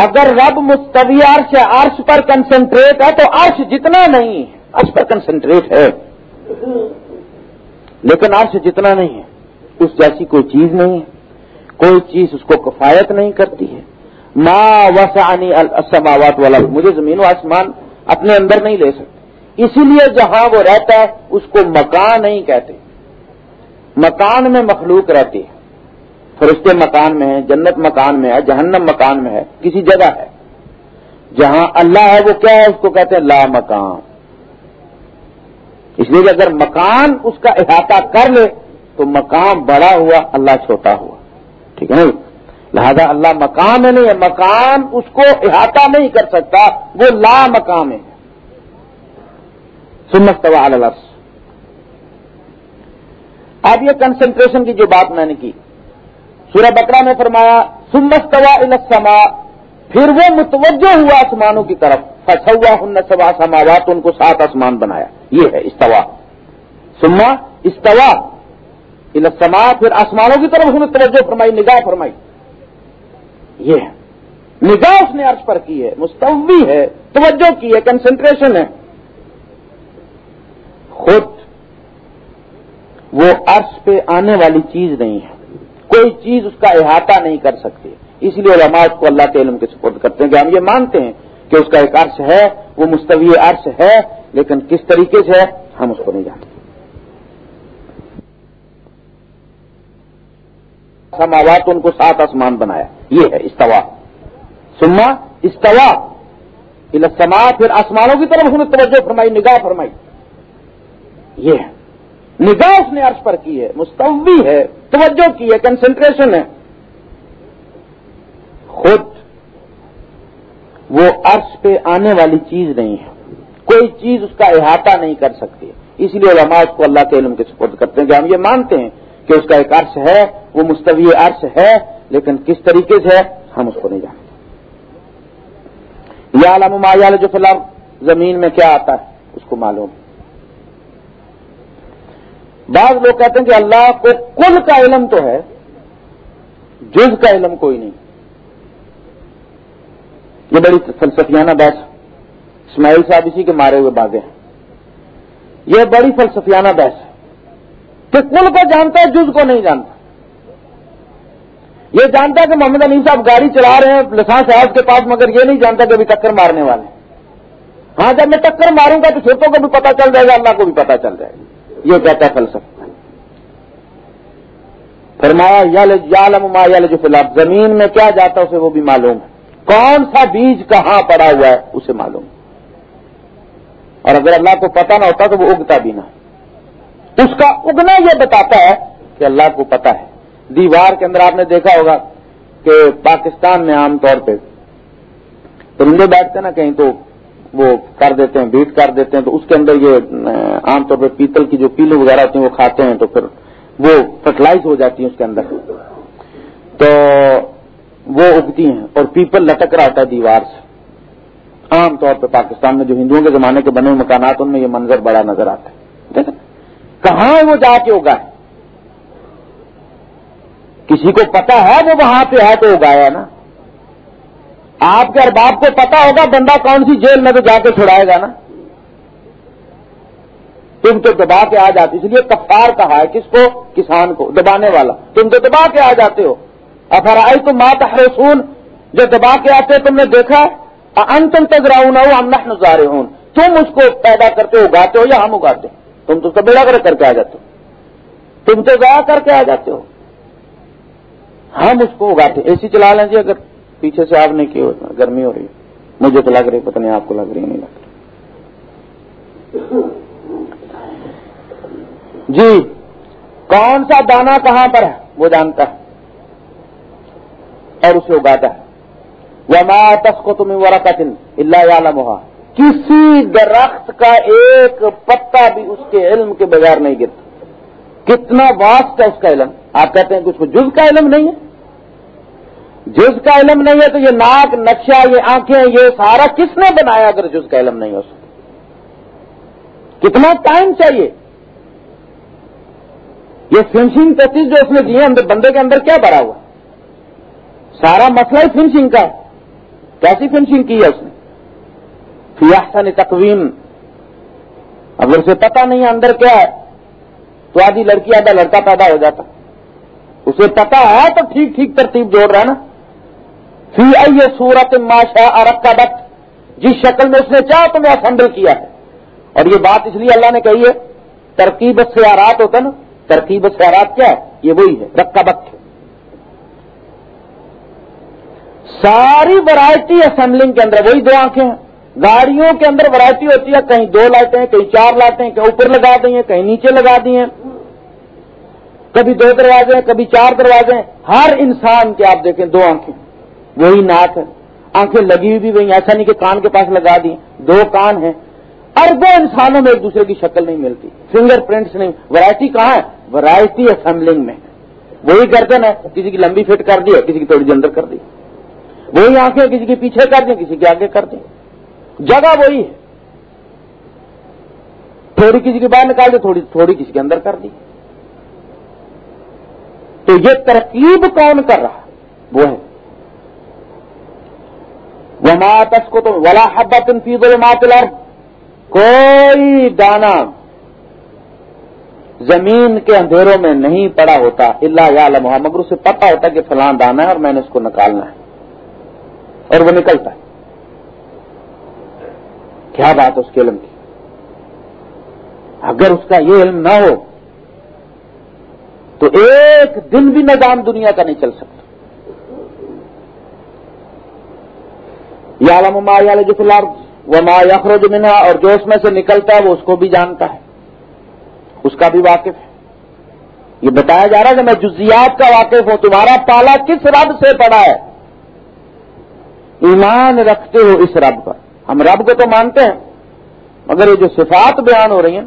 اگر رب مستوی عرش عرش پر کنسنٹریٹ ہے تو عرش جتنا نہیں عرش پر کنسنٹریٹ ہے۔ لیکن عرش جتنا نہیں ہے، اس جیسی کوئی چیز نہیں ہے۔ کوئی چیز اس کو کفایت نہیں کرتی ہے۔ ماں وسانی السماوات والا مجھے زمین و آسمان اپنے اندر نہیں لے سکتے۔ اسی لیے جہاں وہ رہتا ہے، اس کو مکان نہیں کہتے۔ مکان میں مخلوق رہتی ہے۔ فرشتے مکان میں ہے جنت مکان میں ہے، جہنم مکان میں ہے، کسی جگہ ہے۔ جہاں اللہ ہے، وہ کیا ہے؟ اس کو کہتے ہیں لا مکان۔ اس لیے کہ اگر مکان اس کا احاطہ کر لے، تو مقام بڑا ہوا، اللہ چھوٹا ہوا۔ ٹھیک ہے نا جی؟ لہذا اللہ مقام ہے، نہیں ہے، مکان اس کو احاطہ نہیں کر سکتا، وہ لا مقام ہے۔ سمت الفظ اب یہ کنسنٹریشن کی جو بات میں نے کی سورہ بکرا نے فرمایا سمت السما پھر وہ متوجہ ہوا آسمانوں کی طرف فسوا ہن سوا سماوات، ان کو سات آسمان بنایا۔ یہ ہے استوا سما استوا السما پھر آسمانوں کی طرف انہوں نے توجہ فرمائی، نگاہ فرمائی۔ یہ ہے۔ نگاہ اس نے عرض پر کی ہے، مستوی ہے، توجہ کی ہے کنسنٹریشن ہے۔ خود وہ عرش پہ آنے والی چیز نہیں ہے۔ کوئی چیز اس کا احاطہ نہیں کر سکتی۔ اس لیے علماء اس کو اللہ کے علم کے سپورٹ کرتے ہیں کہ ہم یہ مانتے ہیں کہ اس کا ایک عرش ہے، وہ مستوی عرش ہے، لیکن کس طریقے سے ہے، ہم اس کو نہیں جانتے۔ سماوات ان کو سات آسمان بنایا۔ یہ ہے، استوا۔ سما استوا۔ السما پھر آسمانوں کی طرف اس نے توجہ فرمائی، نگاہ فرمائی۔ یہ ہے۔ نگاہ اس نے عرش پر کی ہے، مستوی ہے، توجہ کی ہے کنسنٹریشن ہے۔ خود وہ عرش پہ آنے والی چیز نہیں ہے۔ کوئی چیز اس کا احاطہ نہیں کر سکتی۔ اس لیے علماء اس کو اللہ کے علم کے سپورٹ کرتے ہیں کہ ہم یہ مانتے ہیں کہ اس کا ایک عرش ہے، وہ مستوی عرش ہے، لیکن کس طریقے سے ہے، ہم اس کو نہیں جانتے۔ یا علام یا جو فی الحال زمین میں کیا آتا ہے، اس کو معلوم۔ بعض لوگ کہتے ہیں کہ اللہ کو کل کا علم تو ہے، جز کا علم کوئی نہیں۔ یہ بڑی فلسفیانہ بحث اسماعیل صاحب اسی کے مارے ہوئے باغے ہیں۔ یہ بڑی فلسفیانہ بحث ہے کہ کل کو جانتا ہے، جز کو نہیں جانتا۔ یہ جانتا ہے کہ محمد علی صاحب گاڑی چلا رہے ہیں، لسان صاحب کے پاس، مگر یہ نہیں جانتا کہ ابھی ٹکر مارنے والے ہاں جب میں ٹکر ماروں گا تو چھوٹوں کو بھی پتا چل جائے گا، اللہ کو بھی پتا چل جائے گا۔ یہ کہتا ہے فلسفہ۔ فرمایا یا لما یا جو زمین میں کیا جاتا ہے اسے وہ بھی معلوم ہے۔ کون سا بیج کہاں پڑا ہوا ہے، اسے معلوم اور اگر اللہ کو پتا نہ ہوتا تو وہ اگتا بھی نہ اس کا اگنا یہ بتاتا ہے کہ اللہ کو پتا ہے۔ دیوار کے اندر آپ نے دیکھا ہوگا کہ پاکستان میں عام طور پہ پرندے بیٹھتے نا کہیں تو وہ کر دیتے ہیں بیٹ کر دیتے ہیں، تو اس کے اندر یہ عام طور پہ پیتل کی جو پیلو وغیرہ ہوتی ہیں، وہ کھاتے ہیں، تو پھر وہ فرٹیلائز ہو جاتی ہیں اس کے اندر۔ تو وہ اگتی ہیں اور پیپل لٹک رہا ہوتا ہے دیوار سے۔ عام طور پہ پاکستان میں جو ہندوؤں کے زمانے کے بنے ہوئے مکانات، ان میں یہ منظر بڑا نظر آتا ہے۔ ٹھیک ہے کہاں وہ جا کے اگا ہے کسی کو پتا ہے وہ وہاں پہ ہے تو اگایا نا۔ آپ کے ارباب کو پتا ہوگا بندہ کون سی جیل میں تو جا کے چھڑائے گا نا۔ تم تو دبا کے آ جاتے، اس لیے کفار کہا ہے، کس کو؟ کسان کو، دبانے والا۔ تم تو دبا کے آ جاتے ہو۔ افر آئی تو مات حرسون جو دبا کے آتے تم نے دیکھا انتم تک راؤن ہو ہم نہ نظارے ہوں تم اس کو پیدا کرتے ہو، اگاتے ہو یا ہم اگاتے ہیں؟ تم تو اس کا بیڑا کر کے آ جاتے ہو۔ تم تو ضائع کر کے آ جاتے ہو۔ ہم اس کو اگاتے اے سی چلا لیں جی اگر۔ پیچھے سے آپ نے کی ہو گرمی ہو رہی ہے۔ مجھے تو لگ رہی پتہ نہیں آپ کو لگ رہی نہیں لگ رہی۔ جی کون سا دانا کہاں پر ہے؟ وہ جانتا ہے۔ اور اسے اگاتا ہے۔ وہ ماتس کو تمہیں ورا کا اللہ عالم ہوا کسی درخت کا ایک پتا بھی اس کے علم کے بغیر نہیں گرتا۔ کتنا واسط ہے اس کا علم۔ آپ کہتے ہیں کہ اس کو جز کا علم نہیں ہے۔ جز کا علم نہیں ہے تو یہ ناک نقشہ یہ آنکھیں، یہ سارا کس نے بنایا اگر جز کا علم نہیں ہو سکتا؟ کتنا ٹائم چاہیے؟ یہ فنشنگ ٹچز جو اس نے دیے اندر، بندے کے اندر کیا بھرا ہوا؟ سارا مسئلہ ہی فنشنگ کا ہے۔ کیسی فنشنگ کی ہے اس نے؟ فیاحسن تقویم۔ اگر اسے پتا نہیں اندر کیا ہے، تو آدھی لڑکی، آدھا لڑکا پیدا ہو جاتا۔ اسے پتا ہے تو ٹھیک ٹھیک ترتیب جوڑ رہا ہے نا۔ فی ائی سورت ماشا ارب کا بت جس شکل میں اس نے چاہ تو میں اسمبل کیا ہے۔ اور یہ بات اس لیے اللہ نے کہی ہے، ترکیب سیارات ہوتا نا، ترکیب سیارات کیا ہے؟ یہ وہی ہے رکا بت ساری ورائٹی اسمبلنگ کے اندر، وہی دو آنکھیں ہیں۔ گاڑیوں کے اندر ورائٹی ہوتی ہے، کہیں دو لائٹیں کہیں چار لائٹیں کہیں اوپر لگا دی ہیں، کہیں نیچے لگا دی ہیں۔ کبھی دو دروازے ہیں، کبھی چار دروازے ہیں۔ ہر انسان کے آپ دیکھیں دو آنکھیں۔ وہی ناک ہے آنکھیں لگی ہوئی بھی وہی ایسا نہیں کہ کان کے پاس لگا دی دو کان ہیں۔ اربوں انسانوں میں ایک دوسرے کی شکل نہیں ملتی فنگر پرنٹس نہیں۔ ورائٹی کہاں ہے؟ ورائٹی اسمبلنگ میں۔ وہی کرتے نا کسی کی لمبی فٹ کر دی ہے، کسی کی تھوڑی جی اندر کر دی۔ وہی آنکھیں کسی کے پیچھے کر دیں، کسی کے آگے کر دیں۔ جگہ وہی ہے۔ تھوڑی کسی کے باہر نکال دے، تھوڑی تھوڑی کسی کے اندر کر دی۔ تو یہ ترکیب کون کر رہا وہ ہے۔ وہ ماتس کو تو ولا حبت فیض ماتل کوئی دانا زمین کے اندھیروں میں نہیں پڑا ہوتا اللہ یا لمحہ مگر اسے پتا ہوتا کہ فلاں دانا ہے اور میں نے اس کو نکالنا ہے۔ اور وہ نکلتا ہے۔ کیا بات اس کے علم کی؟ اگر اس کا یہ علم نہ ہو، تو ایک دن بھی نظام دنیا کا نہیں چل سکتا۔ یا ما یا جفلار وہ یخرج منہا، اور جو اس میں سے نکلتا ہے، وہ اس کو بھی جانتا ہے۔ اس کا بھی واقف ہے۔ یہ بتایا جا رہا ہے کہ میں جزیات کا واقف ہوں، تمہارا پالا کس رب سے پڑا ہے؟ ایمان رکھتے ہو اس رب پر۔ ہم رب کو تو مانتے ہیں، مگر یہ جو صفات بیان ہو رہی ہیں،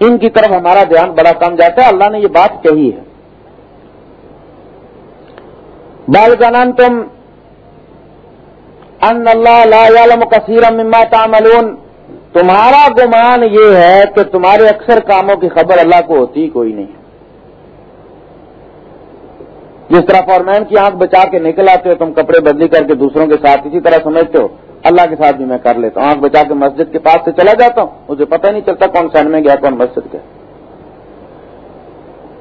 ان کی طرف ہمارا دھیان بڑا کم جاتا ہے۔ اللہ نے یہ بات کہی ہے۔ بال جانان تم ان اللہ لا کثیر مما تعملون. تمہارا گمان یہ ہے کہ تمہارے اکثر کاموں کی خبر اللہ کو ہوتی کوئی نہیں. جس طرح فورمین کی آنکھ بچا کے نکل آتے ہو، تم کپڑے بدلی کر کے دوسروں کے ساتھ اسی طرح سمجھتے ہو، اللہ کے ساتھ بھی میں کر لیتا ہوں، آنکھ بچا کے مسجد کے پاس سے چلا جاتا ہوں، مجھے پتہ نہیں چلتا کون سین میں گیا، کون مسجد گیا۔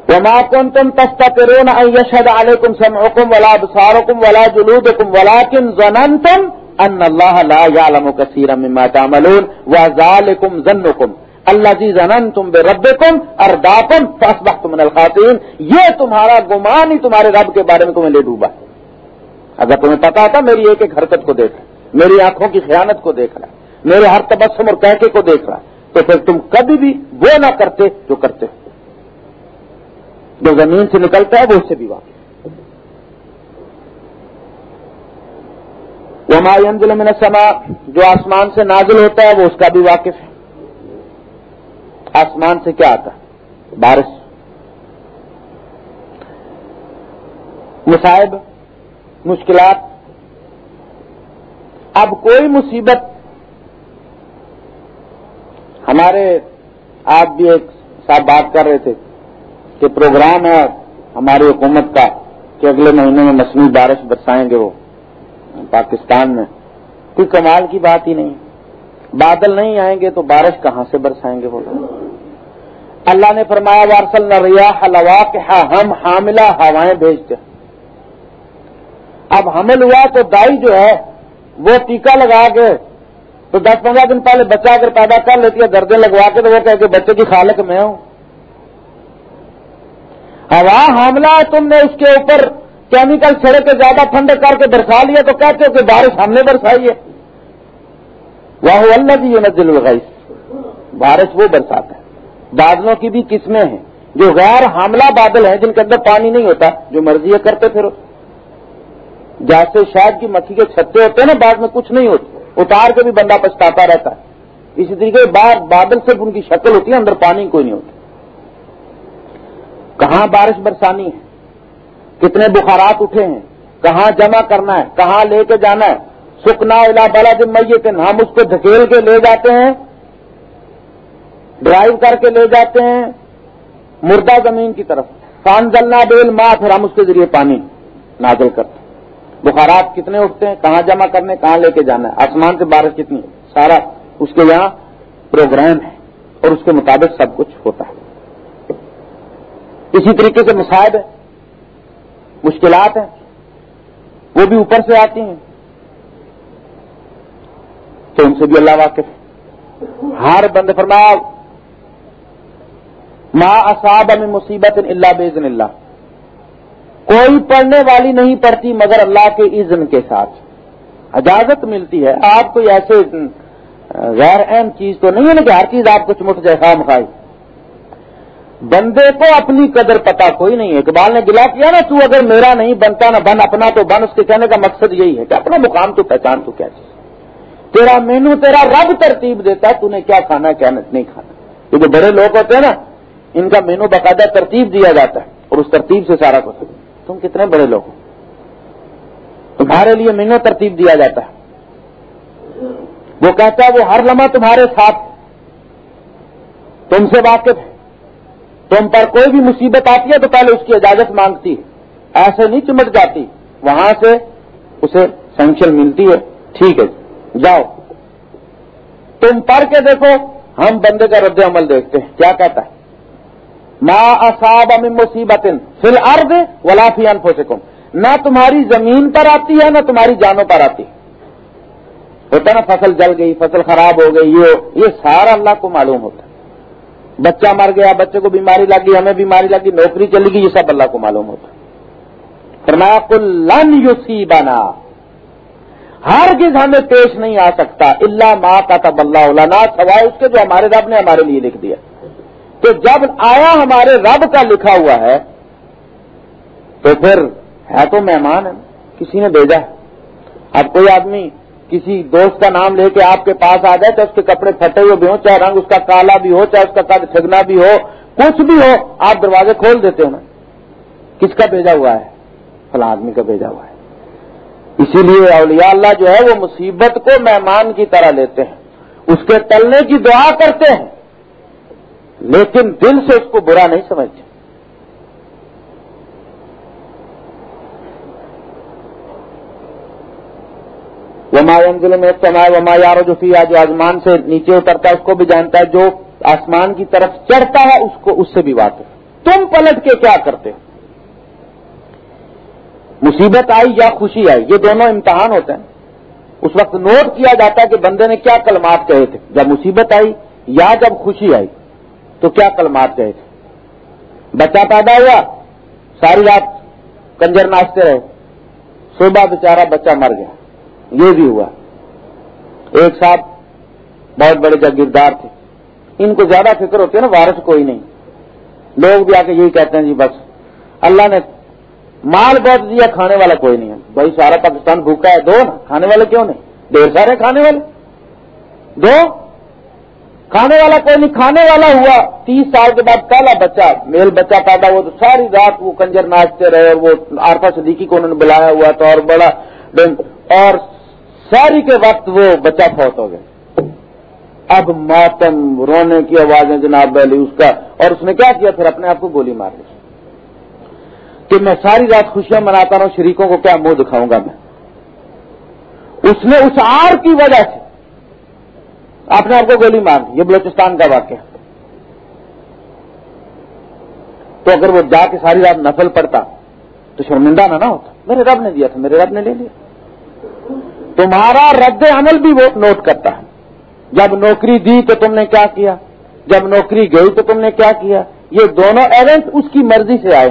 وما كنتم تفتكرون ان يشهد عليكم سمعكم ولا ابصاركم ولا جلودكم، ولكن ظننتم ان الله لا يعلم كثيرا مما تعملون، وذلكم ظنكم. الذي ظننتم بربكم ارداكم فاصبحتم من الخاسرين یہ تمہارا گمان ہی تمہارے رب کے بارے میں تمہیں لے ڈوبا. اگر تمہیں پتا تھا، میری ایک ایک حرکت کو دیکھ رہا میری آنکھوں کی خیانت کو دیکھ رہا میرے ہر تبسم اور کہکے کو دیکھ رہا تو پھر تم کبھی بھی وہ نہ کرتے جو کرتے ہو۔ جو زمین سے نکلتا ہے، وہ اس سے بھی واقع وہ مائی من سما جو آسمان سے نازل ہوتا ہے، وہ اس کا بھی واقف ہے۔ آسمان سے کیا آتا؟ ہے بارش۔ مصائب، مشکلات۔ اب کوئی مصیبت۔ ہمارے آپ بھی ایک ساتھ بات کر رہے تھے۔ کہ پروگرام ہے ہماری حکومت کا کہ اگلے مہینے میں مصنوعی بارش برسائیں گے وہ پاکستان میں۔ کوئی کمال کی بات ہی نہیں۔ بادل نہیں آئیں گے تو بارش کہاں سے برسائیں گے وہ؟ اللہ نے فرمایا وارسل نہ ریا حلوا کہ ہم حاملہ ہوائیں بھیجتے۔ اب حمل ہوا تو دائی جو ہے، وہ ٹیکا لگا کے تو دس پندرہ دن پہلے بچہ اگر پیدا کر لیتی ہے گردے لگوا کے تو وہ کہ بچے کی خالق میں ہوں۔ ہوا حاملہ تم نے اس کے اوپر کیمیکل چھڑے کے زیادہ ٹھنڈے کر کے برسا لیا تو کہتے ہو کہ بارش ہم نے برسائی ہے۔ وہ اللہ جی یہ نزل بارش وہ برساتا ہے۔ بادلوں کی بھی قسمیں ہیں۔ جو غیر حاملہ بادل ہیں، جن کے اندر پانی نہیں ہوتا، جو مرضی ہے کرتے پھر جیسے شاید کی مکھی کے چھتے ہوتے ہیں نا، بعد میں کچھ نہیں ہوتے اتار کے بھی بندہ پچھتاتا رہتا ہے۔ اسی طریقے بعد بادل سے ان کی شکل ہوتی ہے، اندر پانی کوئی نہیں ہوتا۔ کہاں بارش برسانی ہے؟ کتنے بخارات اٹھے ہیں؟ کہاں جمع کرنا ہے؟ کہاں لے کے جانا ہے؟ سکنا علا بلا دن ہم اس کو دھکیل کے لے جاتے ہیں، ڈرائیو کر کے لے جاتے ہیں، مردہ زمین کی طرف۔ فان جلنا بیل ماں پھر ہم اس کے ذریعے پانی نازل کرتے ہیں۔ بخارات کتنے اٹھتے ہیں؟ کہاں جمع کرنے؟ کہاں لے کے جانا ہے؟ آسمان سے بارش کتنی سارا اس کے یہاں پروگرام ہے اور اس کے مطابق سب کچھ ہوتا ہے۔ اسی طریقے سے مسائب ہے مشکلات ہیں، وہ بھی اوپر سے آتی ہیں۔ تو ان سے بھی اللہ واقف ہے۔ ہر بند فرمایا ماں اصاب میں مصیبت اللہ بزن اللہ کوئی پڑھنے والی نہیں پڑتی مگر اللہ کے اذن کے ساتھ۔ اجازت ملتی ہے۔ آپ کوئی ایسے غیر اہم چیز تو نہیں ہے نا کہ ہر چیز آپ کو چمٹ جائے خام خائی بندے کو اپنی قدر پتا کوئی نہیں ہے۔ اقبال نے گلا کیا نا، تو اگر میرا نہیں بنتا نہ بن، اپنا تو بن۔ اس کے کہنے کا مقصد یہی ہے کہ اپنا مقام تو پہچان تو کیا چیز تیرا مینو، تیرا رب ترتیب دیتا ہے، تو نے کیا کھانا کیا نہیں کھانا۔ کیونکہ بڑے لوگ ہوتے ہیں نا، ان کا مینو باقاعدہ ترتیب دیا جاتا ہے اور اس ترتیب سے سارا کچھ۔ تم کتنے بڑے لوگ ہو۔ تمہارے لیے مینو ترتیب دیا جاتا ہے۔ وہ کہتا ہے، وہ ہر لمحہ تمہارے ساتھ۔ تم سے واقف ہے۔ تم پر کوئی بھی مصیبت آتی ہے تو پہلے اس کی اجازت مانگتی ہے۔ ایسے نہیں چمٹ جاتی۔ وہاں سے اسے سینکشن ملتی ہے۔ ٹھیک ہے جی۔ جاؤ۔ تم پڑھ کے دیکھو۔ ہم بندے کا رد عمل دیکھتے ہیں۔ کیا کہتا ہے؟ ما اصاب من مصیبت فی الارض ولا فی انفسکم نہ تمہاری زمین پر آتی ہے، نہ تمہاری جانوں پر آتی ہوتا نا، فصل جل گئی، فصل خراب ہو گئی، یہ یہ سارا اللہ کو معلوم ہوتا ہے۔ بچہ مر گیا، بچے کو بیماری لگ گئی ہمیں بیماری لگ گئی نوکری چلی گئی، یہ سب اللہ کو معلوم ہوتا فرمایا لن یوسی بنا ہر چیز ہمیں پیش نہیں آ سکتا اللہ ماں کا تب اللہ سوائے اس کے جو ہمارے رب نے ہمارے لیے لکھ دیا۔ تو جب آیا ہمارے رب کا لکھا ہوا ہے، تو پھر ہے تو مہمان ہے کسی نے بھیجا۔ ہے اب کوئی آدمی کسی دوست کا نام لے کے آپ کے پاس آ جائے چاہے اس کے کپڑے پھٹے ہوئے بھی ہوں، چاہے رنگ اس کا کالا بھی ہو، چاہے اس کا قد ٹھگنا بھی ہو، کچھ بھی ہو، آپ دروازے کھول دیتے ہو نا۔ کس کا بھیجا ہوا ہے؟ فلاں آدمی کا بھیجا ہوا ہے۔ اسی لیے اولیاء اللہ جو ہے وہ مصیبت کو مہمان کی طرح لیتے ہیں۔ اس کے ٹلنے کی دعا کرتے ہیں، لیکن دل سے اس کو برا نہیں سمجھتے۔ وما انزل میں استعمال وما یارو جو فی جو آسمان سے نیچے اترتا ہے، اس کو بھی جانتا ہے، جو آسمان کی طرف چڑھتا ہے، اس کو، اس سے بھی واقف۔ تم پلٹ کے کیا کرتے ہو؟ مصیبت آئی یا خوشی آئی؟ یہ دونوں امتحان ہوتے ہیں۔ اس وقت نوٹ کیا جاتا ہے کہ بندے نے کیا کلمات کہے تھے۔ جب مصیبت آئی یا جب خوشی آئی، تو کیا کلمات کہے تھے؟ بچہ پیدا ہوا، ساری رات کنجر ناچتے رہے۔ صبح بیچارہ بچہ مر گیا۔ یہ بھی ہوا۔ ایک صاحب بہت بڑے جاگیردار تھے۔ ان کو زیادہ فکر ہوتی ہے نا، وارث کوئی نہیں۔ لوگ بھی آ کے یہی کہتے ہیں جی بس۔ اللہ نے مال بہت دیا، کھانے والا کوئی نہیں ہے۔ بھائی، سارا پاکستان بھوکا ہے۔ دو نا کھانے والے کیوں نہیں؟ ڈھیر سارے کھانے والے۔ دو، کھانے والا کوئی نہیں۔ کھانے والا ہوا۔ تیس سال کے بعد پہلا بچہ، میل بچہ پیدا ہوا۔ تو ساری رات وہ کنجر ناچتے رہے وہ آرفا صدیقی کو انہوں نے بلایا ہوا تھا اور بڑا اور ساری کے وقت وہ بچہ فوت ہو گیا۔ اب ماتم رونے کی آوازیں جناب بیلی اس کا۔ اور اس نے کیا کیا؟ پھر اپنے آپ کو گولی مار لی کہ میں ساری رات خوشیاں مناتا رہا ہوں، شریکوں کو کیا منہ دکھاؤں گا میں؟ اس نے اس آر کی وجہ سے اپنے آپ کو گولی مار دی۔ یہ بلوچستان کا واقعہ تو اگر وہ جا کے ساری رات نفل پڑتا تو شرمندہ نہ نہ ہوتا۔ میرے رب نے دیا تھا، میرے رب نے لے لیا۔ تمہارا رد عمل بھی وہ نوٹ کرتا ہے۔ جب نوکری دی تو تم نے کیا کیا؟ جب نوکری گئی تو تم نے کیا کیا؟ یہ دونوں ایونٹ اس کی مرضی سے آئے۔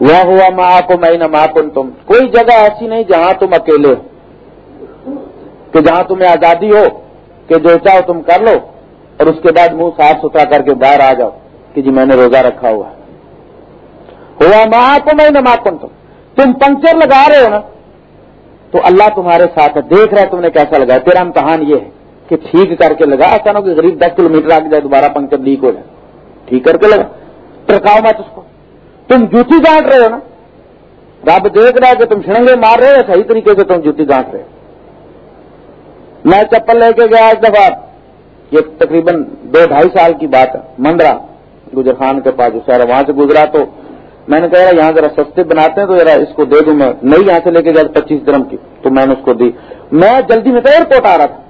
وہ ہوا ماں کو میں نہ ماں تم کوئی جگہ ایسی نہیں جہاں تم اکیلے ہو۔ کہ جہاں تمہیں آزادی ہو، کہ جو چاہو تم کر لو۔ اور اس کے بعد منہ صاف ستھرا کر کے باہر آ جاؤ کہ جی میں نے روزہ رکھا ہوا ہے۔ ہوا ماں کو میں نہ تم؟ تم پنکچر لگا رہے ہو نا؟ تو اللہ تمہارے ساتھ ہے دیکھ رہا ہے، تم نے کیسا لگایا؟ تیرا امتحان یہ ہے کہ ٹھیک کر کے لگا ایسا نہ کہ غریب دس کلو میٹر آگے جائے، دوبارہ پنکچر لیک ہو جائے۔ ٹھیک کر کے لگا۔ ٹرکاؤ مت اس کو۔ تم جوتی گانٹ رہے ہو نا؟ رب دیکھ رہا ہے کہ تم شرنگے مار رہے ہو، صحیح طریقے سے تم جوتی گانٹ رہے ہو۔ میں چپل لے کے گیا ایک دفعہ۔ یہ تقریباً دو ڈھائی سال کی بات ہے۔ مندرا گجر خان کے پاس جو شہر وہاں سے گزرا تو میں نے کہا یہاں ذرا سستے بناتے ہیں تو ذرا اس کو دے دوں میں نہیں یہاں سے لے کے گیا پچیس درم کی، تو میں نے اس کو دی۔ میں جلدی میں تو ایئرپورٹ آ رہا تھا۔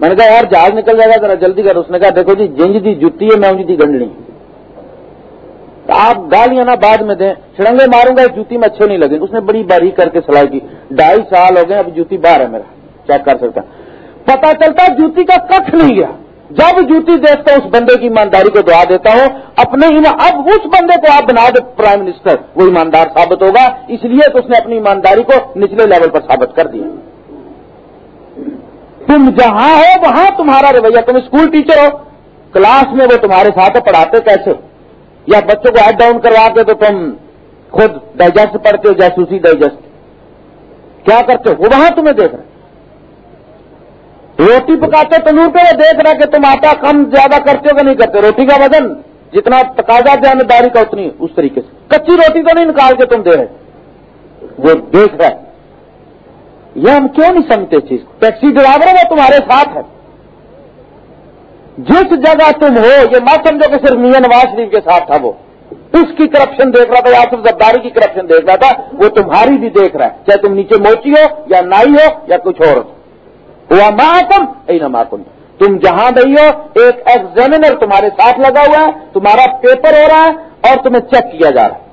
میں نے کہا، یار، جہاز نکل جائے گا، ذرا جلدی کر۔ اس نے کہا، دیکھو جی جنج دی جتی ہے، میں ان جی کی گنڈنی۔ آپ گالیاں نا بعد میں دیں۔ سڑنگے ماروں گا جوتی میں اچھے نہیں لگے۔ اس نے بڑی باری کر کے سلائی کی۔ ڈھائی سال ہو گئے، اب جوتی باہر ہے میرا۔ چیک کر سکتا۔ پتا چلتا جوتی کا کچھ نہیں گیا۔ جب جوتی دیکھتا ہوں، اس بندے کی ایمانداری کو دعا دیتا ہوں۔ اپنے ہی اب اس بندے کو آپ بنا دے پرائم منسٹر وہ ایماندار ثابت ہوگا۔ اس لیے تو اس نے اپنی ایمانداری کو نچلے لیول پر ثابت کر دیا۔ تم جہاں ہو، وہاں تمہارا رویہ، تم اسکول ٹیچر ہو۔ کلاس میں وہ تمہارے ساتھ پڑھاتے کیسے؟ یا بچوں کو ایڈ ڈاؤن کروا کے تو تم خود ڈائجسٹ پڑھتے ہو، جاسوسی ڈائجسٹ۔ کیا کرتے ہو؟ وہ وہاں تمہیں دیکھ رہے روٹی پکاتے تنور پہ دیکھ رہا کہ تم آٹا کم زیادہ کرتے ہو کہ نہیں کرتے؟ روٹی کا وزن جتنا تقاضا جانبداری کا اتنی اس طریقے سے۔ کچی روٹی تو نہیں نکال کے تم دے رہے۔ وہ دیکھ رہا ہے۔ یہ ہم کیوں نہیں سمجھتے چیز کو؟ ٹیکسی ڈرائیور وہ تمہارے ساتھ ہے۔ جس جگہ تم ہو، یہ مت سمجھو کہ صرف میاں نواز شریف کے ساتھ تھا وہ۔ اس کی کرپشن دیکھ رہا تھا، یا صرف زبداری کی کرپشن دیکھ رہا تھا، وہ تمہاری بھی دیکھ رہا ہے۔ چاہے تم نیچے موچی ہو یا نائی ہو یا کچھ اور ہو۔ ہوا ماتم اے نہ تم؟ جہاں گئی ہو، ایک ایگزامینر تمہارے ساتھ لگا ہوا ہے، تمہارا پیپر ہو رہا ہے اور تمہیں چیک کیا جا رہا ہے۔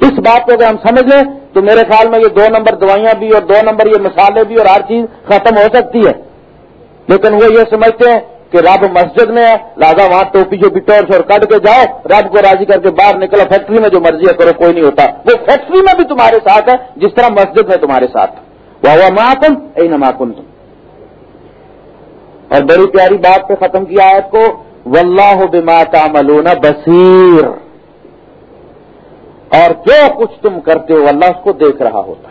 اس بات کو اگر ہم سمجھ لیں، تو میرے خیال میں یہ دو نمبر دوائیاں بھی اور دو نمبر یہ مسالے بھی اور ہر چیز ختم ہو سکتی ہے۔ لیکن وہ یہ سمجھتے ہیں کہ رب مسجد میں ہے، لہٰذا وہاں ٹوپی جو ٹورچ اور کٹ کے جاؤ رب کو راضی کر کے باہر نکلا فیکٹری میں جو مرضی ہے کرو، کوئی نہیں ہوتا۔ وہ فیکٹری میں بھی تمہارے ساتھ ہے، جس طرح مسجد میں تمہارے ساتھ۔ وہ ہوا ماں کن اے نہ تم اور بڑی پیاری بات پہ ختم کیا آیت کو واللہ بما تعملون بصیر اور جو کچھ تم کرتے ہو، اللہ اس کو دیکھ رہا ہوتا۔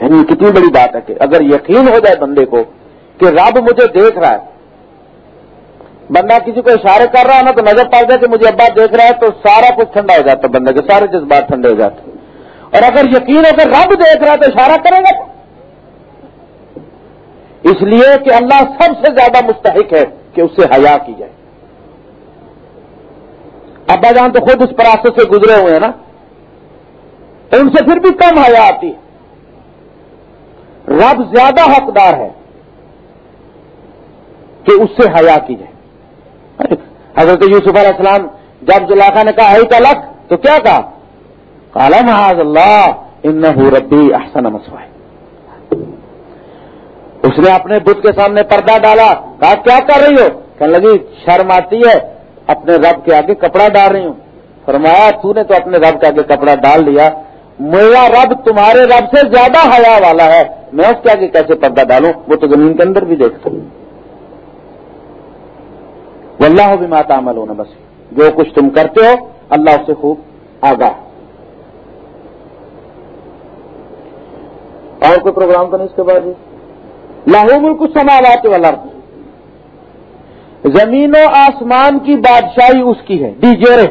یعنی کتنی بڑی بات ہے کہ اگر یقین ہو جائے بندے کو کہ رب مجھے دیکھ رہا ہے، بندہ کسی کو اشارے کر رہا ہے نا تو نظر پڑ جائے کہ مجھے ابا دیکھ رہا ہے، تو سارا کچھ ٹھنڈا ہو جاتا ہے کے سارے جذبات ٹھنڈے ہو جاتے اور اگر یقین ہو کہ رب دیکھ رہا ہے تو اشارہ کرے گا اس لیے کہ اللہ سب سے زیادہ مستحق ہے کہ اس سے حیا کی جائے۔ ابا جان تو خود اس پراسے سے گزرے ہوئے ہیں نا۔ ان سے پھر بھی کم حیا آتی ہے۔ رب زیادہ حقدار ہے کہ اس سے حیا کی جائے۔ حضرت یوسف علیہ السلام جب جلاخا نے کہا کا لکھ تو کیا کہا؟ کالا محاذ اللہ ان ربی احسن مسوائے اس نے اپنے بت کے سامنے پردہ ڈالا۔ کہا، کیا کر رہی ہو؟ کہنے لگی، شرم آتی ہے، اپنے رب کے آگے کپڑا ڈال رہی ہوں۔ فرمایا، تو نے تو اپنے رب کے آگے کپڑا ڈال لیا۔ میرا رب تمہارے رب سے زیادہ حیا والا ہے۔ میں اس کے آگے کیسے پردہ ڈالوں؟ وہ تو زمین کے اندر بھی دیکھتا ہوں واللہ بھی ماتا عمل ہونا بس جو کچھ تم کرتے ہو، اللہ سے خوب آگاہ اور کوئی پروگرام تو نہیں اس کے بعد لاہو ملک کچھ سماوات والا زمین و آسمان کی بادشاہی اس کی ہے۔ ڈی جیرے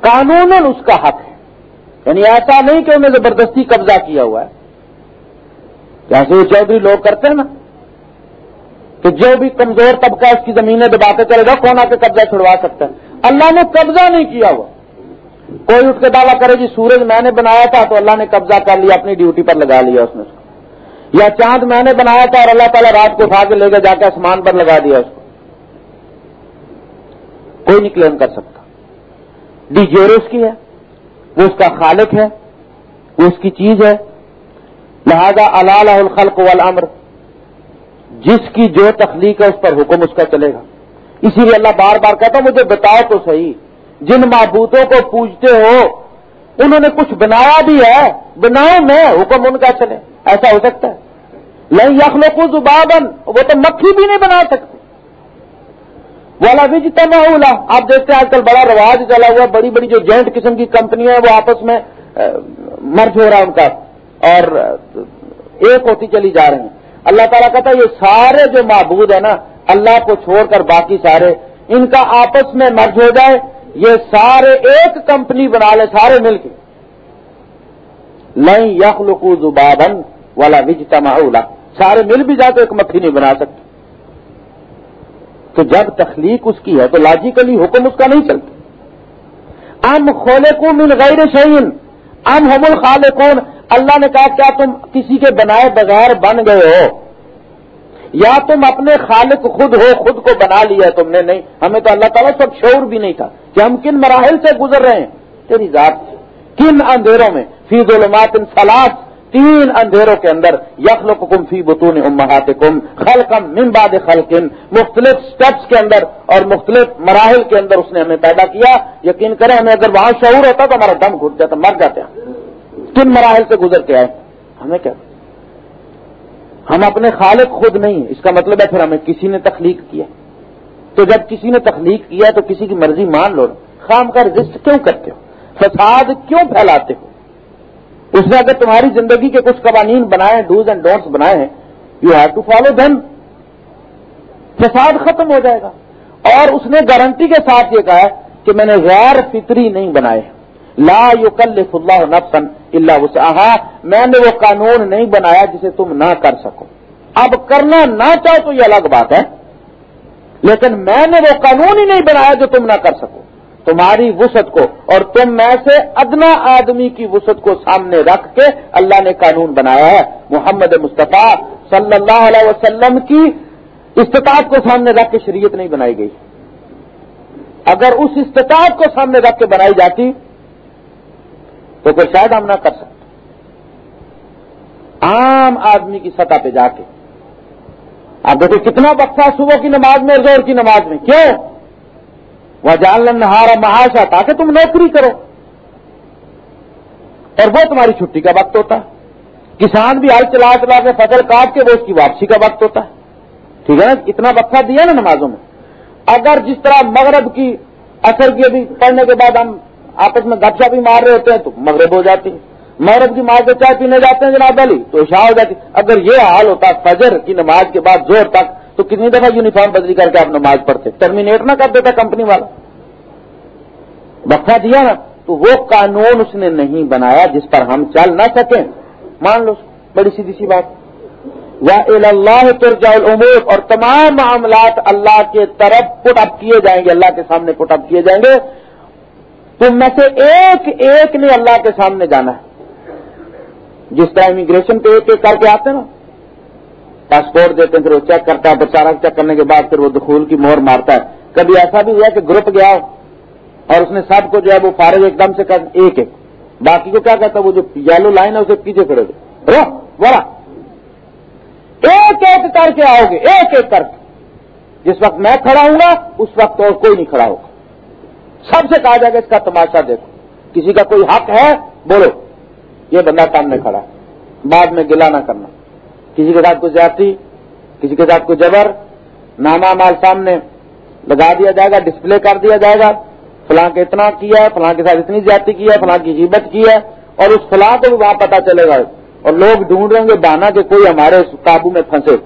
قانون اس کا حق ہے۔ یعنی ایسا نہیں کہ انہیں زبردستی قبضہ کیا ہوا ہے۔ جیسے وہ چودھری لوگ کرتے ہیں نا کہ جو بھی کمزور طبقہ اس کی زمینیں دباتے چلے گا کون آ کے قبضہ چھڑوا سکتا ہے؟ اللہ نے قبضہ نہیں کیا ہوا۔ کوئی اٹھ کے دعویٰ کرے جی سورج میں نے بنایا تھا تو اللہ نے قبضہ کر لیا، اپنی ڈیوٹی پر لگا لیا اس نے۔ اس کو یا چاند میں نے بنایا تھا اور اللہ تعالیٰ رات کو اٹھا کے لے کے جا کے آسمان پر لگا دیا اس کو۔ کوئی نہیں کلیم کر سکتا۔ جی ڈی جیروس کی ہے، وہ اس کا خالق ہے، وہ اس کی چیز ہے۔ لہذا اللہ الخلق والامر، جس کی جو تخلیق ہے اس پر حکم اس کا چلے گا۔ اسی لیے اللہ بار بار کہتا مجھے بتاؤ تو صحیح۔ جن معبودوں کو پوچھتے ہو، انہوں نے کچھ بنایا بھی ہے، بناؤ میں، حکم ان کا چلے۔ ایسا ہو سکتا ہے۔ لئی یخلو کو زبابن وہ تو مکھی بھی نہیں بنا سکتے۔ والا بھی جتنا اولا آپ دیکھتے ہیں آج کل بڑا رواج چلا ہوا، بڑی بڑی جو جوائنٹ قسم کی کمپنیاں ہیں، وہ آپس میں مرج ہو رہا ہے ان کا۔ اور ایک ہوتی چلی جا رہی ہیں۔ اللہ تعالیٰ کہتا ہے، یہ سارے جو معبود ہیں نا، اللہ کو چھوڑ کر باقی سارے، ان کا آپس میں مرج ہو جائے۔ یہ سارے ایک کمپنی بنا لے سارے مل کے۔ نہیں یخلقو زبابن والا وجتما سارے مل بھی جائے تو ایک مکھی نہیں بنا سکتے۔ تو جب تخلیق اس کی ہے تو لاجیکلی حکم اس کا نہیں چلتا۔ ام کھولے کو من غیر شعین ام ہم الخالقون۔ اللہ نے کہا، کیا تم کسی کے بنائے بغیر بن گئے ہو؟ یا تم اپنے خالق خود ہو، خود کو بنا لیا تم نے؟ نہیں۔ ہمیں تو اللہ تعالیٰ سب شعور بھی نہیں تھا۔ کہ ہم کن مراحل سے گزر رہے ہیں؟ تیری ذات سے۔ کن اندھیروں میں؟ فی ظلمات ان سلاد تین اندھیروں کے اندر۔ یخل کم فی بتون امہات کم خلقم ممباد خلقن مختلف سٹیپس کے اندر اور مختلف مراحل کے اندر اس نے ہمیں پیدا کیا۔ یقین کریں، ہمیں اگر وہاں شعور ہوتا تو ہمارا دم گھٹ جاتا، مر جاتے ہیں کن مراحل سے گزر کے آئے؟ ہمیں کیا؟ ہم اپنے خالق خود نہیں اس کا مطلب ہے پھر ہمیں کسی نے تخلیق کیا۔ تو جب کسی نے تخلیق کیا تو کسی کی مرضی مان لو خام کا رجسٹ کیوں کرتے ہو؟ فساد کیوں پھیلاتے ہو؟ اس نے اگر تمہاری زندگی کے کچھ قوانین بنائے ڈوز اینڈ ڈونٹس بنائے ہیں یو ہیو ٹو فالو دین فساد ختم ہو جائے گا۔ اور اس نے گارنٹی کے ساتھ یہ کہا ہے کہ میں نے غیر فطری نہیں بنائے۔ لا یو کل اللہ نفسن اللہ وسعہ میں نے وہ قانون نہیں بنایا جسے تم نہ کر سکو۔ اب کرنا نہ چاہو تو یہ الگ بات ہے۔ لیکن میں نے وہ قانون ہی نہیں بنایا جو تم نہ کر سکو۔ تمہاری وسعت کو اور تم میں سے ادنا آدمی کی وسعت کو سامنے رکھ کے اللہ نے قانون بنایا ہے۔ محمد مصطفیٰ صلی اللہ علیہ وسلم کی استطاعت کو سامنے رکھ کے شریعت نہیں بنائی گئی۔ اگر اس استطاعت کو سامنے رکھ کے بنائی جاتی تو پھر شاید ہم نہ کر سکتے۔ عام آدمی کی سطح پہ جا کے۔ آپ دیکھو کتنا وقفہ صبح کی نماز میں زور کی نماز میں، کیوں؟ وہ جان نہارا محاشا، تاکہ تم نوکری کرو۔ اور وہ تمہاری چھٹی کا وقت ہوتا۔ ہے کسان بھی ہل چلا چلا کے فصل کاٹ کے وہ اس کی واپسی کا وقت ہوتا۔ ہے ٹھیک ہے نا؟ اتنا وقفہ دیا نا نمازوں میں۔ اگر جس طرح مغرب کی اثر کی ابھی پڑھنے کے بعد ہم آپس میں گپ بھی مار رہے ہوتے ہیں تو مغرب ہو جاتی۔ ہے مغرب کی ماں کے چائے پینے جاتے ہیں جناب علی، تو شاہ ہو جاتی۔ اگر یہ حال ہوتا، فجر کی نماز کے بعد زور تک، تو کتنی دفعہ یونیفارم بدلی کر کے آپ نماز پڑھتے؟ ٹرمینیٹ نہ کر دیتا کمپنی والا۔ وقفہ دیا نا، تو وہ قانون اس نے نہیں بنایا جس پر ہم چل نہ سکیں۔ مان لو، بڑی سیدھی سی بات۔ یا اللہ ترجا العمور اور تمام معاملات اللہ کے طرف پٹ اپ کیے جائیں گے، اللہ کے سامنے پٹ اپ کیے جائیں گے۔ تم میں سے ایک ایک نے اللہ کے سامنے جانا ہے۔ جس طرح امیگریشن پہ ایک ایک کر کے آتے ہیں نا پاسپورٹ دیتے ہیں، پھر وہ چیک کرتا ہے بچارا چیک کرنے کے بعد پھر وہ دخول کی مہر مارتا ہے۔ کبھی ایسا بھی ہوا کہ گروپ گیا اور اس نے سب کو جو ہے وہ فارغ ایک دم سے کر، ایک ایک۔ باقی کو کیا کہتا وہ جو یلو لائن ہے، اسے پیچھے کھڑے گئے بڑا ایک ایک کر کے آؤ گے، ایک ایک کر کے۔ جس وقت میں کھڑا ہوں گا، اس وقت اور کوئی نہیں کھڑا ہوگا۔ سب سے کہا جائے گا، اس کا تماشا دیکھو۔ کسی کا کوئی حق ہے، بولو۔ یہ بندہ سامنے کھڑا ہے۔ بعد میں گلا نہ کرنا۔ کسی کے ساتھ کوئی زیادتی، کسی کے ساتھ کوئی جبر ناما مال سامنے لگا دیا جائے گا ڈسپلے کر دیا جائے گا، فلاں کے اتنا کیا ہے، فلاں کے ساتھ اتنی زیادتی کی ہے، فلاں کی غیبت کی ہے، اور اس فلاں کو بھی وہاں پتا چلے گا۔ اور لوگ ڈھونڈ رہیں گے دانا کہ کوئی ہمارے قابو میں پھنسے۔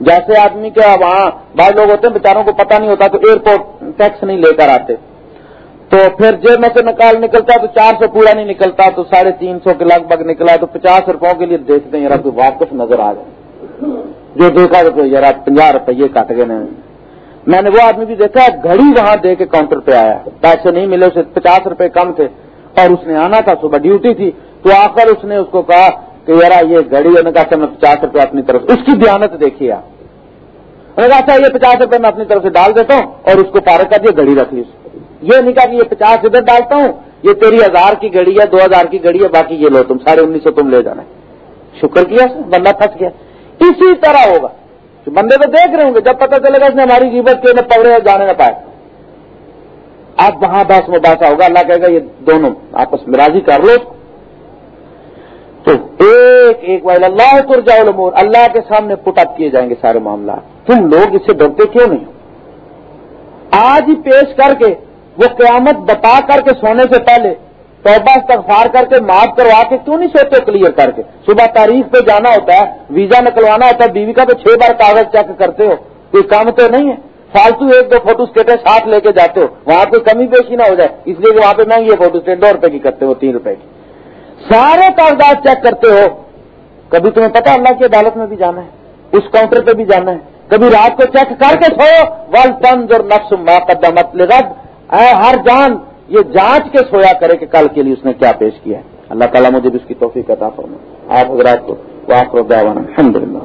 جیسے آدمی کے وہاں، بعض لوگ ہوتے ہیں، بیچاروں کو پتہ نہیں ہوتا تو ایئرپورٹ ٹیکس نہیں لے کر آتے۔ تو پھر جیب میں سے نکال نکلتا تو چار سو پورا نہیں نکلتا، تو ساڑھے تین سو کے لگ بھگ نکلا، تو پچاس روپوں کے لیے دیکھتے ہیں، یار کوئی واپس نظر آ جائے جو دیکھا تو یار پنجہ روپیے کٹ گئے میں نے وہ آدمی بھی دیکھا، گھڑی وہاں دے کے کاؤنٹر پہ آیا۔ پیسے نہیں ملے، اسے پچاس روپے کم تھے۔ اور اس نے آنا تھا، صبح ڈیوٹی تھی۔ تو آخر اس نے اس کو کہا کہ یار یہ گھڑی نے کہا میں پچاس روپے اپنی طرف اس کی دیانت دیکھیے آپ۔ نے کہا اچھا، یہ پچاس روپے میں اپنی طرف سے ڈال دیتا ہوں اور اس کو پارک کر دیا، گھڑی رکھ لی یہ نہیں کہا کہ یہ پچاس ادھر ڈالتا ہوں، یہ تیری ہزار کی گھڑی ہے، دو ہزار کی گھڑی ہے، باقی یہ لو تم، ساڑھے انیس سو تم لے جانا شکر کیا بندہ پھنس گیا۔ اسی طرح ہوگا۔ بندے تو دیکھ رہے ہوں گے، جب پتہ چلے گا اس نے ہماری قیمت کے نہ پکڑے جانے نہ پائے۔ اب وہاں بحث مباحثہ ہوگا۔ اللہ کہے گا یہ دونوں آپس میں راضی کر لو۔ تو ایک ایک وائل اللہ ترجا علمور اللہ کے سامنے پٹ اپ کیے جائیں گے سارے معاملات۔ تم لوگ اس سے ڈرتے کیوں نہیں آج ہی پیش کر کے وہ قیامت بتا کر کے سونے سے پہلے توبہ استغفار کر کے معاف کروا کے کیوں نہیں سوتے کلیئر کر کے؟ صبح تاریخ پہ جانا ہوتا ہے، ویزا نکلوانا ہوتا ہے، بیوی کا تو چھ بار کاغذ چیک کرتے ہو، کوئی کام تو نہیں ہے۔ فالتو ایک دو فوٹو اسٹیٹ ساتھ لے کے جاتے ہو۔ وہاں کوئی کمی بیشی نہ ہو جائے۔ اس لیے وہاں پہ مہنگی ہے فوٹو اسٹیٹ دو روپے کی کرتے ہو، تین روپے کی۔ سارے کاغذات چیک کرتے ہو۔ کبھی تمہیں پتا اللہ کی عدالت میں بھی جانا ہے، اس کاؤنٹر پہ بھی جانا ہے۔ کبھی رات کو چیک کر کے سو ول تنز اور نفس مقدمت لرد اے ہر جان، یہ جانچ کے سویا کرے کہ کل کے لیے اس نے کیا پیش کیا ہے۔ اللہ تعالیٰ مجھے بھی اس کی توفیق عطا فرمائے۔ آپ حضرات کو واقع الحمد للہ